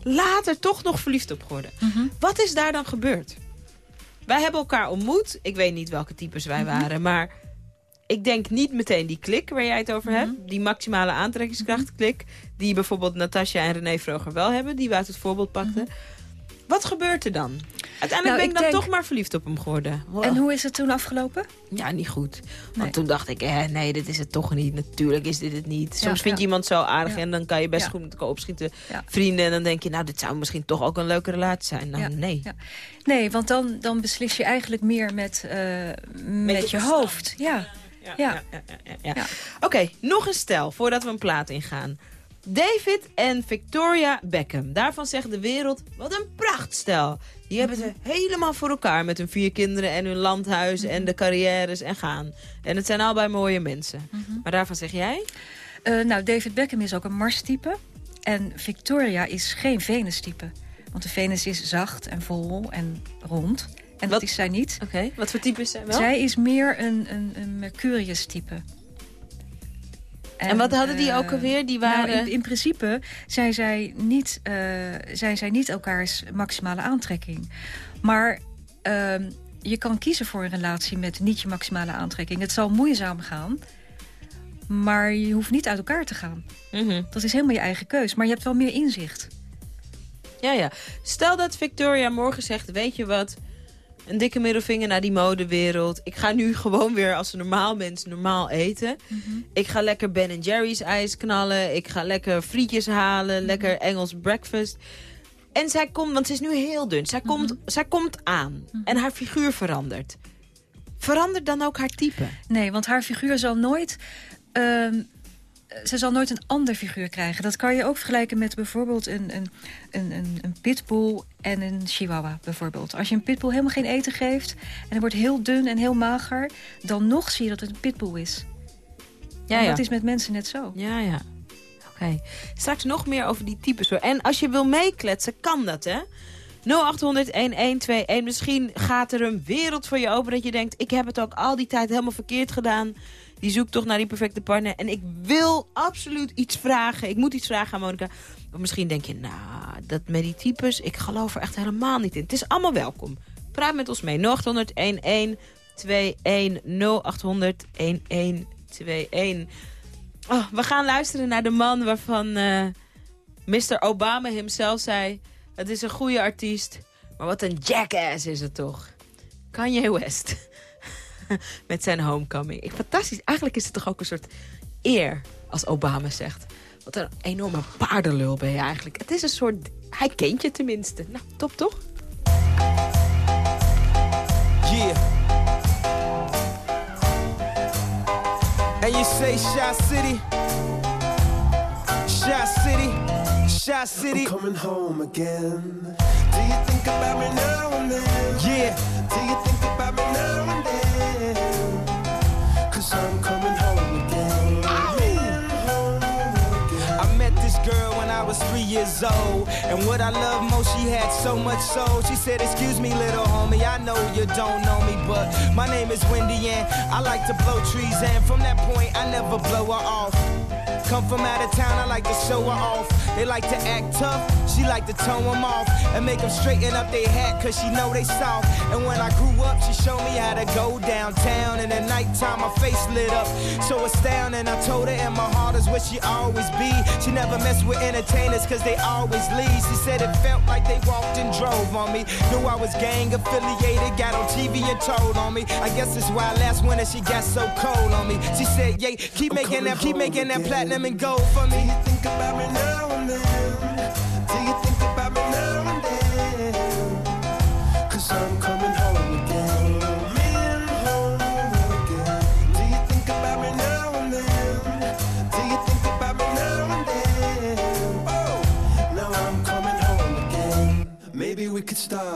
Later toch nog verliefd op geworden. Wat is daar dan gebeurd? Wij hebben elkaar ontmoet. Ik weet niet welke types wij waren, maar... Ik denk niet meteen die klik waar jij het over hebt. Die maximale aantrekkingskracht klik. Die bijvoorbeeld Natasja en René vroeger wel hebben. Die we uit het voorbeeld pakten. Wat gebeurt er dan? Uiteindelijk Nou, ben ik ik dan denk- toch maar verliefd op hem geworden. Wow. En hoe is het toen afgelopen? Ja, niet goed. Want Nee. toen dacht ik, eh, nee, dit is het toch niet. Natuurlijk is dit het niet. Soms Ja, vind je iemand zo aardig Ja. en dan kan je best goed met elkaar opschieten. Vrienden, en dan denk je, nou, dit zou misschien toch ook een leuke relatie zijn. Nou, nee. Nee, want dan, dan beslis je eigenlijk meer met, eh, met, je je, hoofd. Ja. Ja. Oké, nog een stel voordat we een plaat ingaan. David en Victoria Beckham. Daarvan zegt de wereld, wat een prachtstel. Die hebben ze helemaal voor elkaar met hun vier kinderen en hun landhuis en de carrières en gaan. En het zijn allebei mooie mensen. Maar daarvan zeg jij? Eh, nou, David Beckham is ook een Mars-type. En Victoria is geen Venus-type. Want de Venus is zacht en vol en rond. En dat is zij niet. Oké, wat voor type is zij wel? Zij is meer een, een, een Mercurius-type. En wat hadden die eh, ook alweer? Die nou, waren... in, in principe zijn zij, niet, eh, zijn zij niet elkaars maximale aantrekking. Maar ehm, je kan kiezen voor een relatie met niet je maximale aantrekking. Het zal moeizaam gaan, maar je hoeft niet uit elkaar te gaan. Mhm. Dat is helemaal je eigen keus, maar je hebt wel meer inzicht. Ja, ja. Stel dat Victoria morgen zegt, weet je wat... Een dikke middelvinger naar die modewereld. Ik ga nu gewoon weer als een normaal mens normaal eten. Ik ga lekker Ben Jerry's ijs knallen. Ik ga lekker frietjes halen. Lekker Engels breakfast. En zij komt, want ze is nu heel dun. Zij, komt, zij komt aan. En haar figuur verandert. Verandert dan ook haar type? Nee, want haar figuur zal nooit... ehm, ze zal nooit een ander figuur krijgen. Dat kan je ook vergelijken met bijvoorbeeld een, een, een, een, pitbull en een chihuahua. bijvoorbeeld. Als je een pitbull helemaal geen eten geeft... en hij wordt heel dun en heel mager... dan nog zie je dat het een pitbull is. Ja, En ja. dat is met mensen net zo. Ja, ja. Oké. Straks nog meer over die types. hoor. En als je wil meekletsen, kan dat, hè? 0800-1121. Misschien gaat er een wereld voor je open dat je denkt... ik heb het ook al die tijd helemaal verkeerd gedaan. Die zoekt toch naar die perfecte partner. En ik wil absoluut iets vragen. Ik moet iets vragen aan Monica. Of misschien denk je, nou, dat met die types... ik geloof er echt helemaal niet in. Het is allemaal welkom. Praat met ons mee. 0800-1121. 0800-1121. Oh, we gaan luisteren naar de man waarvan eh Mr. Obama hemzelf zei... het is een goede artiest, maar wat een jackass is het toch. Kanye West. Met zijn homecoming. Ik, fantastisch. Eigenlijk is het toch ook een soort eer als Obama zegt. Wat een enorme paardenlul ben je eigenlijk. Het is een soort... Hij kent je tenminste. Nou, top toch? Yeah. And you say Shot City? Shot City? Shot City? I'm coming home again. Do you think about me now and then? Yeah. Do you think about me now was three years old. And what I love most, she had so much soul. She said, Excuse me, little homie, I know you don't know me, but my name is Wendy and I like to blow trees. And from that point, I never blow her off. Come from out of town, I like to show her off. They like to act tough, she like to tone them off. And make them straighten up their hat, cause she know they soft. And when I grew up, she showed me how to go downtown. And at nighttime, my face lit up. So astounding, I told her, and my heart is where she always be. She never messed with entertainers, cause they always leave. She said it felt like they walked and drove on me. Knew I was gang affiliated, got on TV and told on me. I guess that's why last winter she got so cold on me. She said, yeah, keep making that, keep making that platinum and gold for me. Do you think about me now and then? Do you した。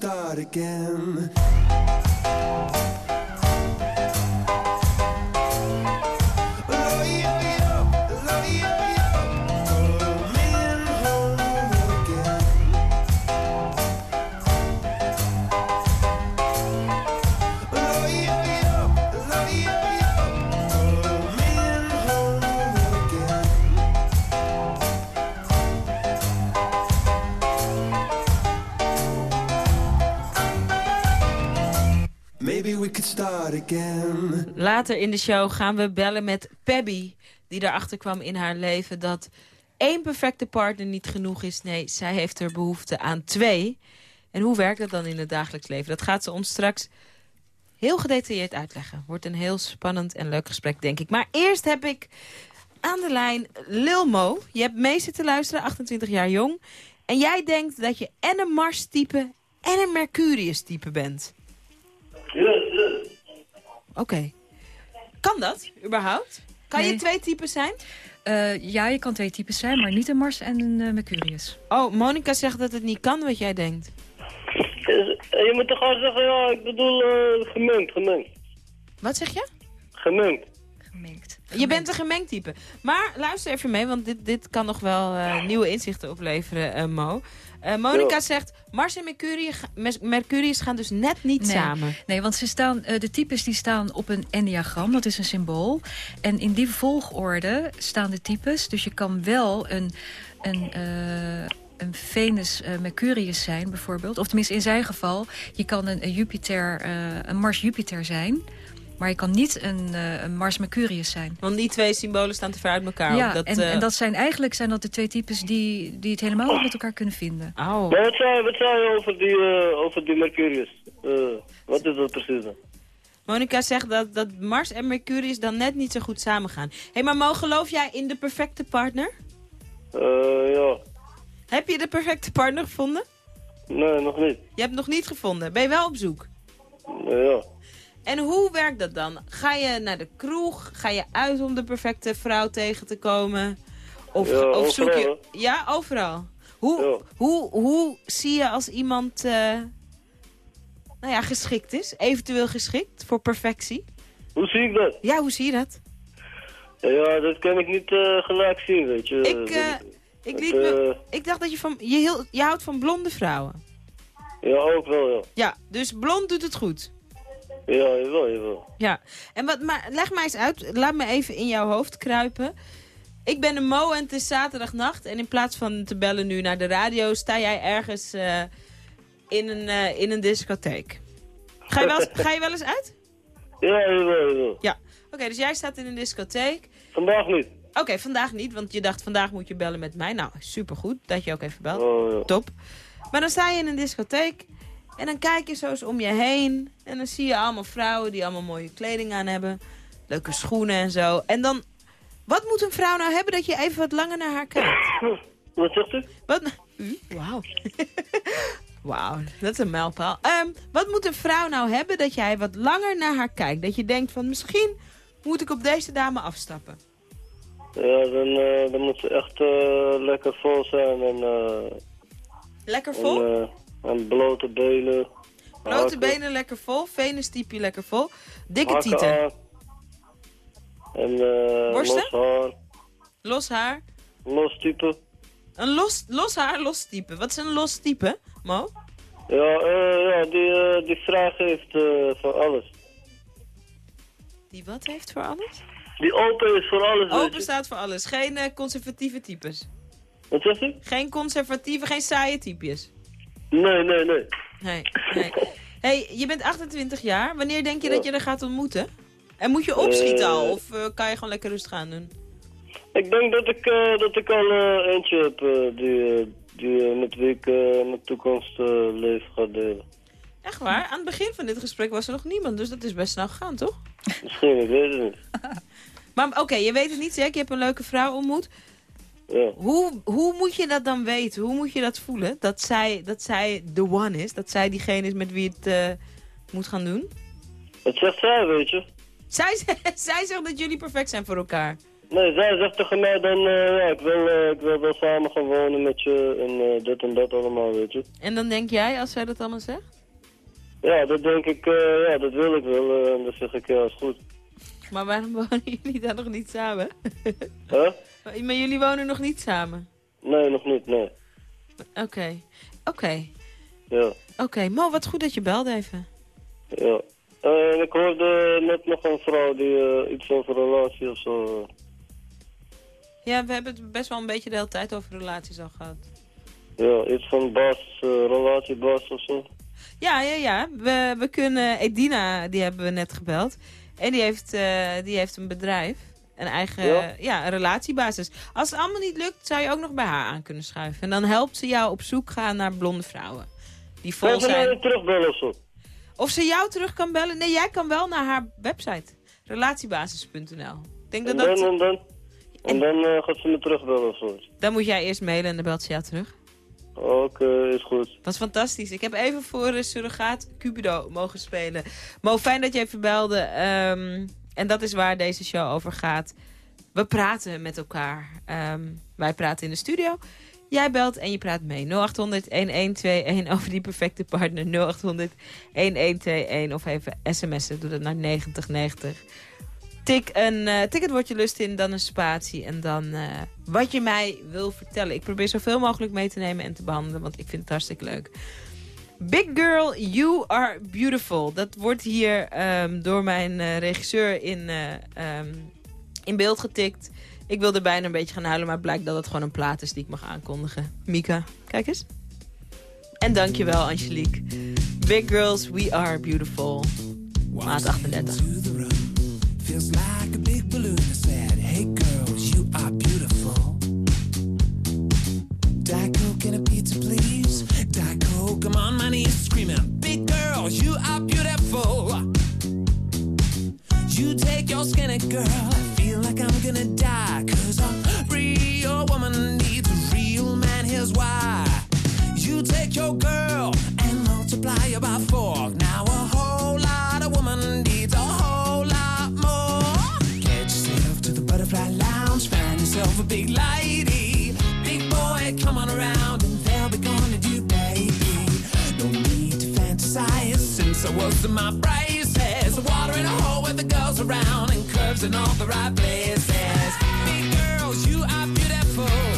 start again. Later in de show gaan we bellen met Pebby. Die erachter kwam in haar leven dat één perfecte partner niet genoeg is. Nee, zij heeft er behoefte aan twee. En hoe werkt dat dan in het dagelijks leven? Dat gaat ze ons straks heel gedetailleerd uitleggen. Wordt een heel spannend en leuk gesprek, denk ik. Maar eerst heb ik aan de lijn Lil Mo. Je hebt mee zitten luisteren, 28 jaar jong. En jij denkt dat je en een Mars-type en een Mercurius-type bent. Oké. Kan dat, überhaupt? Kan je twee types zijn? Eh, ja, je kan twee types zijn, maar niet een Mars en een eh, Mercurius. Oh, Monica zegt dat het niet kan wat jij denkt. Je moet toch gewoon zeggen, ja, ik bedoel eh, gemengd, gemengd. Wat zeg je? Gemengd. Je bent een gemengd type. Maar luister even mee, want dit, dit kan nog wel eh, nieuwe inzichten opleveren, eh, Mo. Eh, Monica Ja. zegt, Mars en Mercurius, Mercurius gaan dus net niet Nee. samen. Nee, want ze staan, eh, de types die staan op een enneagram, dat is een symbool. En in die volgorde staan de types. Dus je kan wel een, een, eh, een Venus-Mercurius zijn, bijvoorbeeld. Of tenminste in zijn geval, je kan een, een Jupiter, eh, een Mars-Jupiter zijn. Maar je kan niet een, eh, een Mars-Mercurius zijn. Want die twee symbolen staan te ver uit elkaar. Ja, dat, en, eh, en dat zijn eigenlijk zijn dat de twee types die, die het helemaal niet met elkaar kunnen vinden. Oh. Maar wat zei, wat zei je over die, eh, over die Mercurius? Eh, wat is dat precies dan? Monica zegt dat, dat Mars en Mercurius dan net niet zo goed samen gaan. Hé, hey, maar Mo, geloof jij in de perfecte partner? Eh, ja. Heb je de perfecte partner gevonden? Nee, nog niet. Je hebt nog niet gevonden. Ben je wel op zoek? Ja. En hoe werkt dat dan? Ga je naar de kroeg? Ga je uit om de perfecte vrouw tegen te komen? Of, Ja, of zoek je... Ja, overal. Hoe, hoe, hoe zie je als iemand eh, nou ja, geschikt is? Eventueel geschikt voor perfectie? Hoe zie ik dat? Ja, hoe zie je dat? Ja, dat kan ik niet eh, gelijk zien, weet je. Ik, eh, ik, me, ik dacht dat je van... Je, heel, je houdt van blonde vrouwen. ja, ook wel, ja. Ja, dus blond doet het goed. Ja, jawel, jawel. Ja, en wat, maar leg mij eens uit, laat me even in jouw hoofd kruipen. Ik ben een Mo en het is zaterdagnacht. En in plaats van te bellen nu naar de radio, sta jij ergens eh, in, een, eh, in een discotheek. Ga je, wel, eens- ga je wel eens uit? Ja, jawel, jawel. Ja. Oké, dus jij staat in een discotheek. Vandaag niet. Oké, vandaag niet, want je dacht vandaag moet je bellen met mij. Nou, supergoed dat je ook even belt. Oh, ja. Top. Maar dan sta je in een discotheek en dan kijk je zo eens om je heen. En dan zie je allemaal vrouwen die allemaal mooie kleding aan hebben. Leuke schoenen en zo. En dan, wat moet een vrouw nou hebben dat je even wat langer naar haar kijkt? Wat zegt u? Wat? U? Wauw. Wauw, dat is een mijlpaal. Ehm, wat moet een vrouw nou hebben dat jij wat langer naar haar kijkt? Dat je denkt van misschien moet ik op deze dame afstappen. Ja, dan, eh, dan moet ze echt eh, lekker vol zijn en... eh, Lekker vol? En, en blote benen. Blote haken- benen lekker vol, venustypje lekker vol. Dikke hakken tieten. En Borsten? los haar. Los haar. Los type. Een los, los haar, los type. Wat is een los type, Mo? Ja, eh, ja die, eh, die vraag heeft voor alles. Die wat heeft voor alles? Die open is voor alles, Open staat voor alles. Geen conservatieve types. Wat zegt u? Geen conservatieve, geen saaie typjes. Nee, nee, nee. Nee, nee. hey, je bent 28 jaar. Wanneer denk je dat je er gaat ontmoeten? En moet je opschieten Eh. al? Of eh, kan je gewoon lekker rustig aan doen? Ik denk dat ik, eh, dat ik al eentje heb die, die, met wie ik mijn toekomstleven ga delen. Echt waar? Aan het begin van dit gesprek was er nog niemand. Dus dat is best snel gegaan, toch? Misschien, ik weet het niet. Maar oké, je weet het niet zeker. Je hebt een leuke vrouw ontmoet. Ja. Hoe, hoe moet je dat dan weten? Hoe moet je dat voelen? Dat zij, dat zij the one is? Dat zij diegene is met wie het eh, moet gaan doen? Het zegt zij, weet je. Zij, zij zegt dat jullie perfect zijn voor elkaar. Nee, zij zegt tegen mij dan, eh, ja, ik wil, eh, ik wil wel samen gaan wonen met je en dit en dat allemaal, weet je. En dan denk jij, als zij dat allemaal zegt? Ja, dat denk ik, ja, dat wil ik wel. en dan zeg ik, ja, is goed. Maar waarom wonen jullie dan nog niet samen? Huh? Maar jullie wonen nog niet samen? Nee, nog niet, nee. Oké. Oké. Ja, Oké. Mo, wat goed dat je belde even. ja. Eh, en ik hoorde net nog een vrouw die eh, iets over relatie of zo. eh, Ja, we hebben het best wel een beetje de hele tijd over relaties al gehad. ja, iets van eh, relatie Bas of zo. Ja, ja, ja. We, we kunnen... Edina, die hebben we net gebeld. En die heeft, eh, die heeft een bedrijf. Een eigen Ja? ja? een relatiebasis. Als het allemaal niet lukt, zou je ook nog bij haar aan kunnen schuiven. En dan helpt ze jou op zoek gaan naar blonde vrouwen. Die vol Kan zijn. terugbellen of zo? Of ze jou terug kan bellen. Nee, jij kan wel naar haar website. Relatiebasis.nl. Ik denk En dat dan, dat... en dan, en dan eh, gaat ze me terugbellen of zo. Dan moet jij eerst mailen en dan belt ze jou terug. Oké, is goed. Dat is fantastisch. Ik heb even voor uh, surrogaat Cupido mogen spelen. Mo, fijn dat je even belde. Ehm, en dat is waar deze show over gaat. We praten met elkaar. Ehm, wij praten in de studio. Jij belt en je praat mee. 0800-1121 over die perfecte partner. 0800-1121 of even sms'en. Doe dat naar 9090. Tik, een, uh, tik het woordje lust in, dan een spatie en dan uh, wat je mij wil vertellen. Ik probeer zoveel mogelijk mee te nemen en te behandelen, want ik vind het hartstikke leuk. Big Girl, You Are Beautiful. Dat wordt hier um, door mijn uh, regisseur in, um, in beeld getikt. Ik wilde bijna een beetje gaan huilen, maar blijkt dat het gewoon een plaat is die ik mag aankondigen. Mika, kijk eens. En dankjewel, Angelique. Big Girls, We Are Beautiful. Maat 38. I'm on my knees screaming, Big girls, you are beautiful. You take your skinny girl, I feel like I'm gonna die. Cause in my braces. Water in a hole with the girls around and curves in all the right places. Big girls, you are beautiful.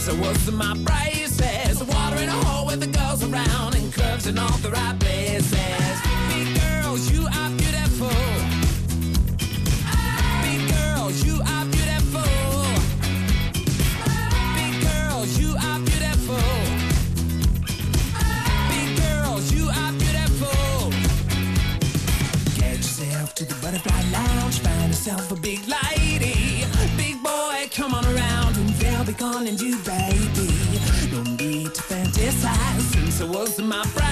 Fantasize what's in my braces. Water in a hole with the girls around and curves in all the right fantasize since I was my braces.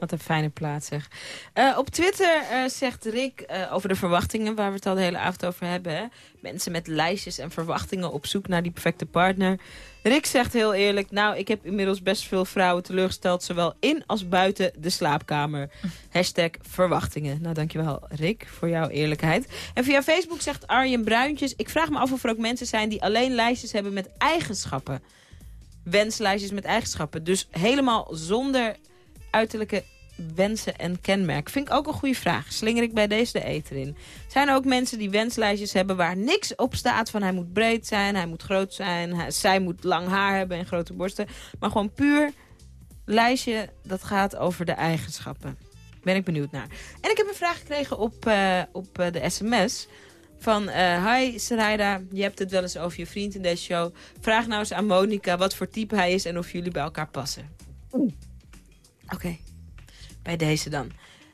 Wat een fijne plaats zeg. Eh, op Twitter eh, zegt Rick eh, over de verwachtingen... waar we het al de hele avond over hebben. Hè? Mensen met lijstjes en verwachtingen op zoek naar die perfecte partner. Rick zegt heel eerlijk... nou, ik heb inmiddels best veel vrouwen teleurgesteld... zowel in als buiten de slaapkamer. Hashtag verwachtingen. Nou, dankjewel Rick voor jouw eerlijkheid. En via Facebook zegt Arjen Bruintjes... ik vraag me af of er ook mensen zijn die alleen lijstjes hebben met eigenschappen wenslijstjes met eigenschappen. Dus helemaal zonder uiterlijke wensen en kenmerken. Vind ik ook een goede vraag. Slinger ik bij deze de eter in. Zijn er ook mensen die wenslijstjes hebben waar niks op staat van hij moet breed zijn, hij moet groot zijn, hij- zij moet lang haar hebben en grote borsten. Maar gewoon puur lijstje dat gaat over de eigenschappen. Ben ik benieuwd naar. En ik heb een vraag gekregen op, eh, op eh, de sms. Van, eh, hi Sarayda, je hebt het wel eens over je vriend in deze show. Vraag nou eens aan Monica wat voor type hij is en of jullie bij elkaar passen. Oeh. Oké, bij deze dan.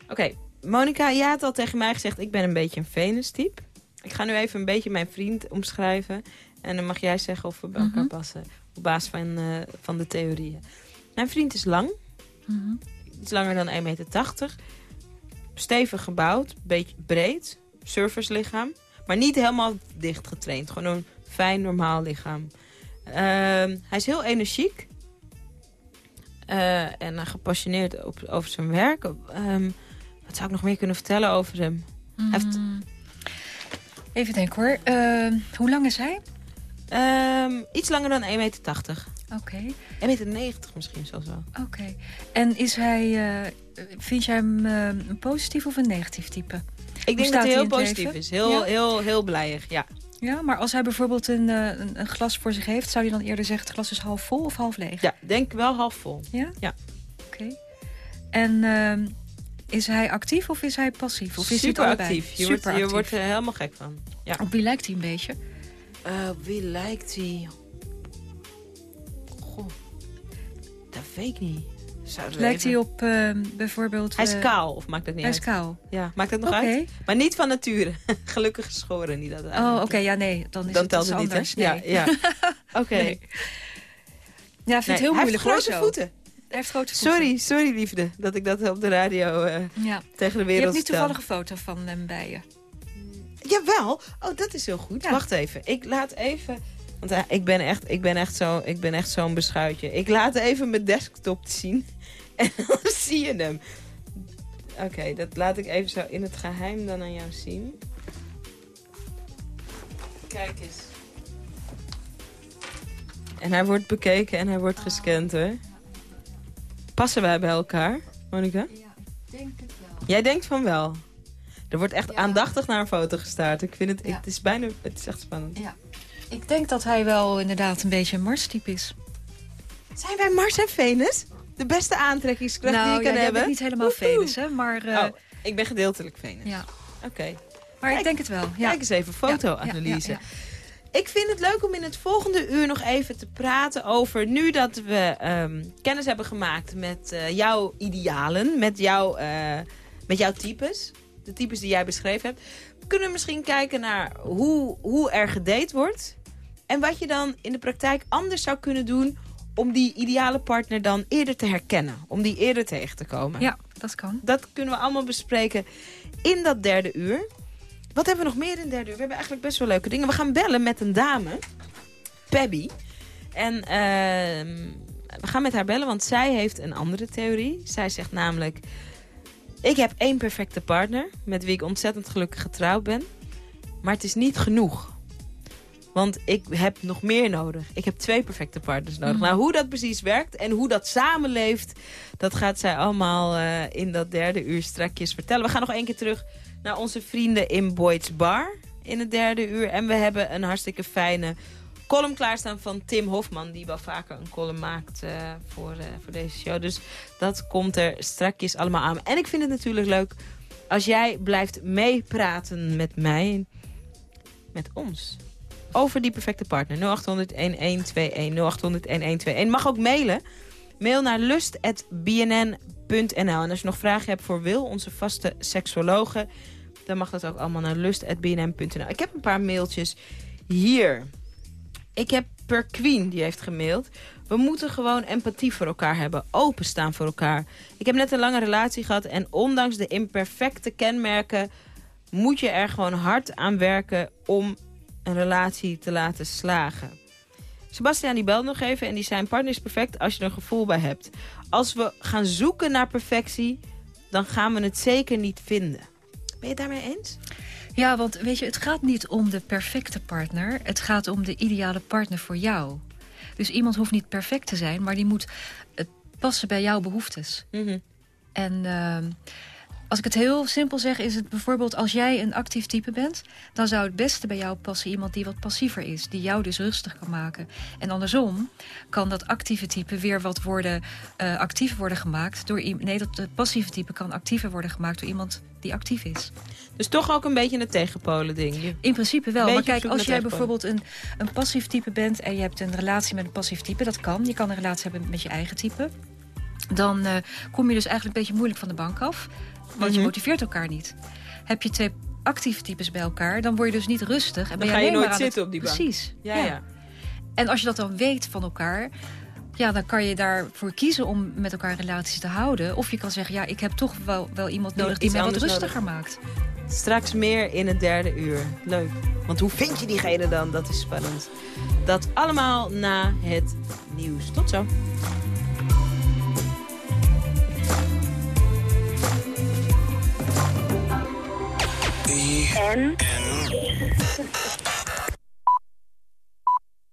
Oké, Monica, jij had al tegen mij gezegd, ik ben een beetje een Venus-type. Ik ga nu even een beetje mijn vriend omschrijven. En dan mag jij zeggen of we bij elkaar Mhm. passen. Op basis van, eh, van de theorieën. Mijn vriend is lang. Mhm. Iets langer dan 1,80 meter. Stevig gebouwd, beetje breed. Surferslichaam. Maar niet helemaal dicht getraind. Gewoon een fijn, normaal lichaam. Ehm, hij is heel energiek. Eh, en gepassioneerd op, over zijn werk. Ehm, wat zou ik nog meer kunnen vertellen over hem? Heeft Mm. Even denken hoor. Eh, hoe lang is hij? ehm, iets langer dan 1,80 meter. Oké. 1,90 meter misschien zelfs wel. Oké. En is hij, eh, vind jij hem eh, een positief of een negatief type? Ik denk dat hij heel positief is. Heel, ja? heel, heel blijig, ja. Ja, maar als hij bijvoorbeeld een, eh, een, een glas voor zich heeft... zou hij dan eerder zeggen het glas is half vol of half leeg? Ja, denk wel half vol. Ja? Ja. Oké. En ehm, is hij actief of is hij passief? Of is hij Super actief. Je, Super wordt, je actief. wordt er helemaal gek van. Ja. Op wie lijkt hij een beetje? Eh, wie lijkt hij? Goh, dat weet ik niet. Zouden Lijkt hij op ehm, bijvoorbeeld... Hij is eh, kaal, of maakt dat niet Hij uit? is kaal. Ja, maakt dat nog Oké. uit? Maar niet van nature. Gelukkig geschoren, niet dat Oh, oké, ja, nee, dan is Dan het telt het niet, hè? anders. Ja, Nee. ja. Oké. Nee. Ja, ik vind Nee, het heel hij moeilijk grote zo. voeten. Hij heeft grote voeten. Sorry, sorry liefde, dat ik dat op de radio eh, Ja. tegen de Je wereld hebt niet toevallig een foto van hem bij je. Jawel. Oh, dat is heel goed. Wacht even. Ik laat even... Want eh, ik ben echt, ik ben echt zo- ik ben echt zo'n beschuitje. Ik laat even mijn desktop zien. En dan zie je hem. Oké, dat laat ik even zo in het geheim dan aan jou zien. Kijk eens. En hij wordt bekeken en hij wordt gescand hoor. Passen wij bij elkaar, Monika? denk het wel. Jij denkt van wel. Er wordt echt aandachtig naar een foto gestaard. Ik vind het, Ja. het is bijna, het is echt spannend. Ja. Ik denk dat hij wel inderdaad een beetje een Mars-type is. Zijn wij Mars en Venus? De beste aantrekkingskracht die je nou, kan ja, jij hebben? bent niet helemaal Venus, hè? Maar, eh, Oh, ik ben gedeeltelijk Venus. ja. Oké. maar ik denk het wel. Ja. Kijk eens even, fotoanalyse. Ja, Ik vind het leuk om in het volgende uur nog even te praten over... nu dat we ehm, kennis hebben gemaakt met eh, jouw idealen, met, jouw, eh, met jouw types. De types die jij beschreven hebt. Kunnen we misschien kijken naar hoe, hoe er gedate wordt. En wat je dan in de praktijk anders zou kunnen doen... om die ideale partner dan eerder te herkennen. Om die eerder tegen te komen. Ja, dat kan. Dat kunnen we allemaal bespreken in dat derde uur. Wat hebben we nog meer in het derde uur? We hebben eigenlijk best wel leuke dingen. We gaan bellen met een dame, Pebby. En ehm, we gaan met haar bellen, want zij heeft een andere theorie. Zij zegt namelijk... Ik heb één perfecte partner, met wie ik ontzettend gelukkig getrouwd ben. Maar het is niet genoeg. Want ik heb nog meer nodig. Ik heb twee perfecte partners nodig. Mhm. Nou, hoe dat precies werkt en hoe dat samenleeft... dat gaat zij allemaal eh, in dat derde uur strakjes vertellen. We gaan nog één keer terug naar onze vrienden in Boyd's Bar in het derde uur. En we hebben een hartstikke fijne column klaarstaan van Tim Hofman... die wel vaker een column maakt eh, voor, eh, voor deze show. Dus dat komt er strakjes allemaal aan. En ik vind het natuurlijk leuk als jij blijft meepraten met mij... met ons over die perfecte partner. 0800-1121, 0800-1121. Mag ook mailen. Mail naar lust.bnn.nl. En als je nog vragen hebt voor Wil, onze vaste seksologe... dan mag dat ook allemaal naar lust.bnn.nl. Ik heb een paar mailtjes hier. Ik heb Per Queen die heeft gemaild. We moeten gewoon empathie voor elkaar hebben. Openstaan voor elkaar. Ik heb net een lange relatie gehad. En ondanks de imperfecte kenmerken... moet je er gewoon hard aan werken om een relatie te laten slagen. Sebastian die belt nog even en die zei... een partner is perfect als je er een gevoel bij hebt. Als we gaan zoeken naar perfectie... dan gaan we het zeker niet vinden. Ben je het daarmee eens? Ja, want weet je, het gaat niet om de perfecte partner. Het gaat om de ideale partner voor jou. Dus iemand hoeft niet perfect te zijn, maar die moet het passen bij jouw behoeftes. En ehm, als ik het heel simpel zeg, is het bijvoorbeeld als jij een actief type bent, dan zou het beste bij jou passen iemand die wat passiever is, die jou dus rustig kan maken. En andersom kan dat actieve type weer wat worden uh, actief worden gemaakt door iemand. Nee, dat het passieve type kan actiever worden gemaakt door iemand die actief is. Dus toch ook een beetje een tegenpolen ding. In principe wel. Maar kijk, als jij bijvoorbeeld een, een passief type bent... en je hebt een relatie met een passief type, dat kan. Je kan een relatie hebben met je eigen type. Dan eh, kom je dus eigenlijk een beetje moeilijk van de bank af. Want je Mhm. motiveert elkaar niet. Heb je twee actieve types bij elkaar, dan word je dus niet rustig. En ben ga je nooit zitten het... op die bank. Precies. Ja, ja. En als je dat dan weet van elkaar... Ja, dan kan je daarvoor kiezen om met elkaar een relatie te houden. Of je kan zeggen, ja, ik heb toch wel, wel iemand nodig die mij wat rustiger nodig. maakt. Straks meer in het derde uur. Leuk. Want hoe vind je diegene dan? Dat is spannend. Dat allemaal na het nieuws. Tot zo. En?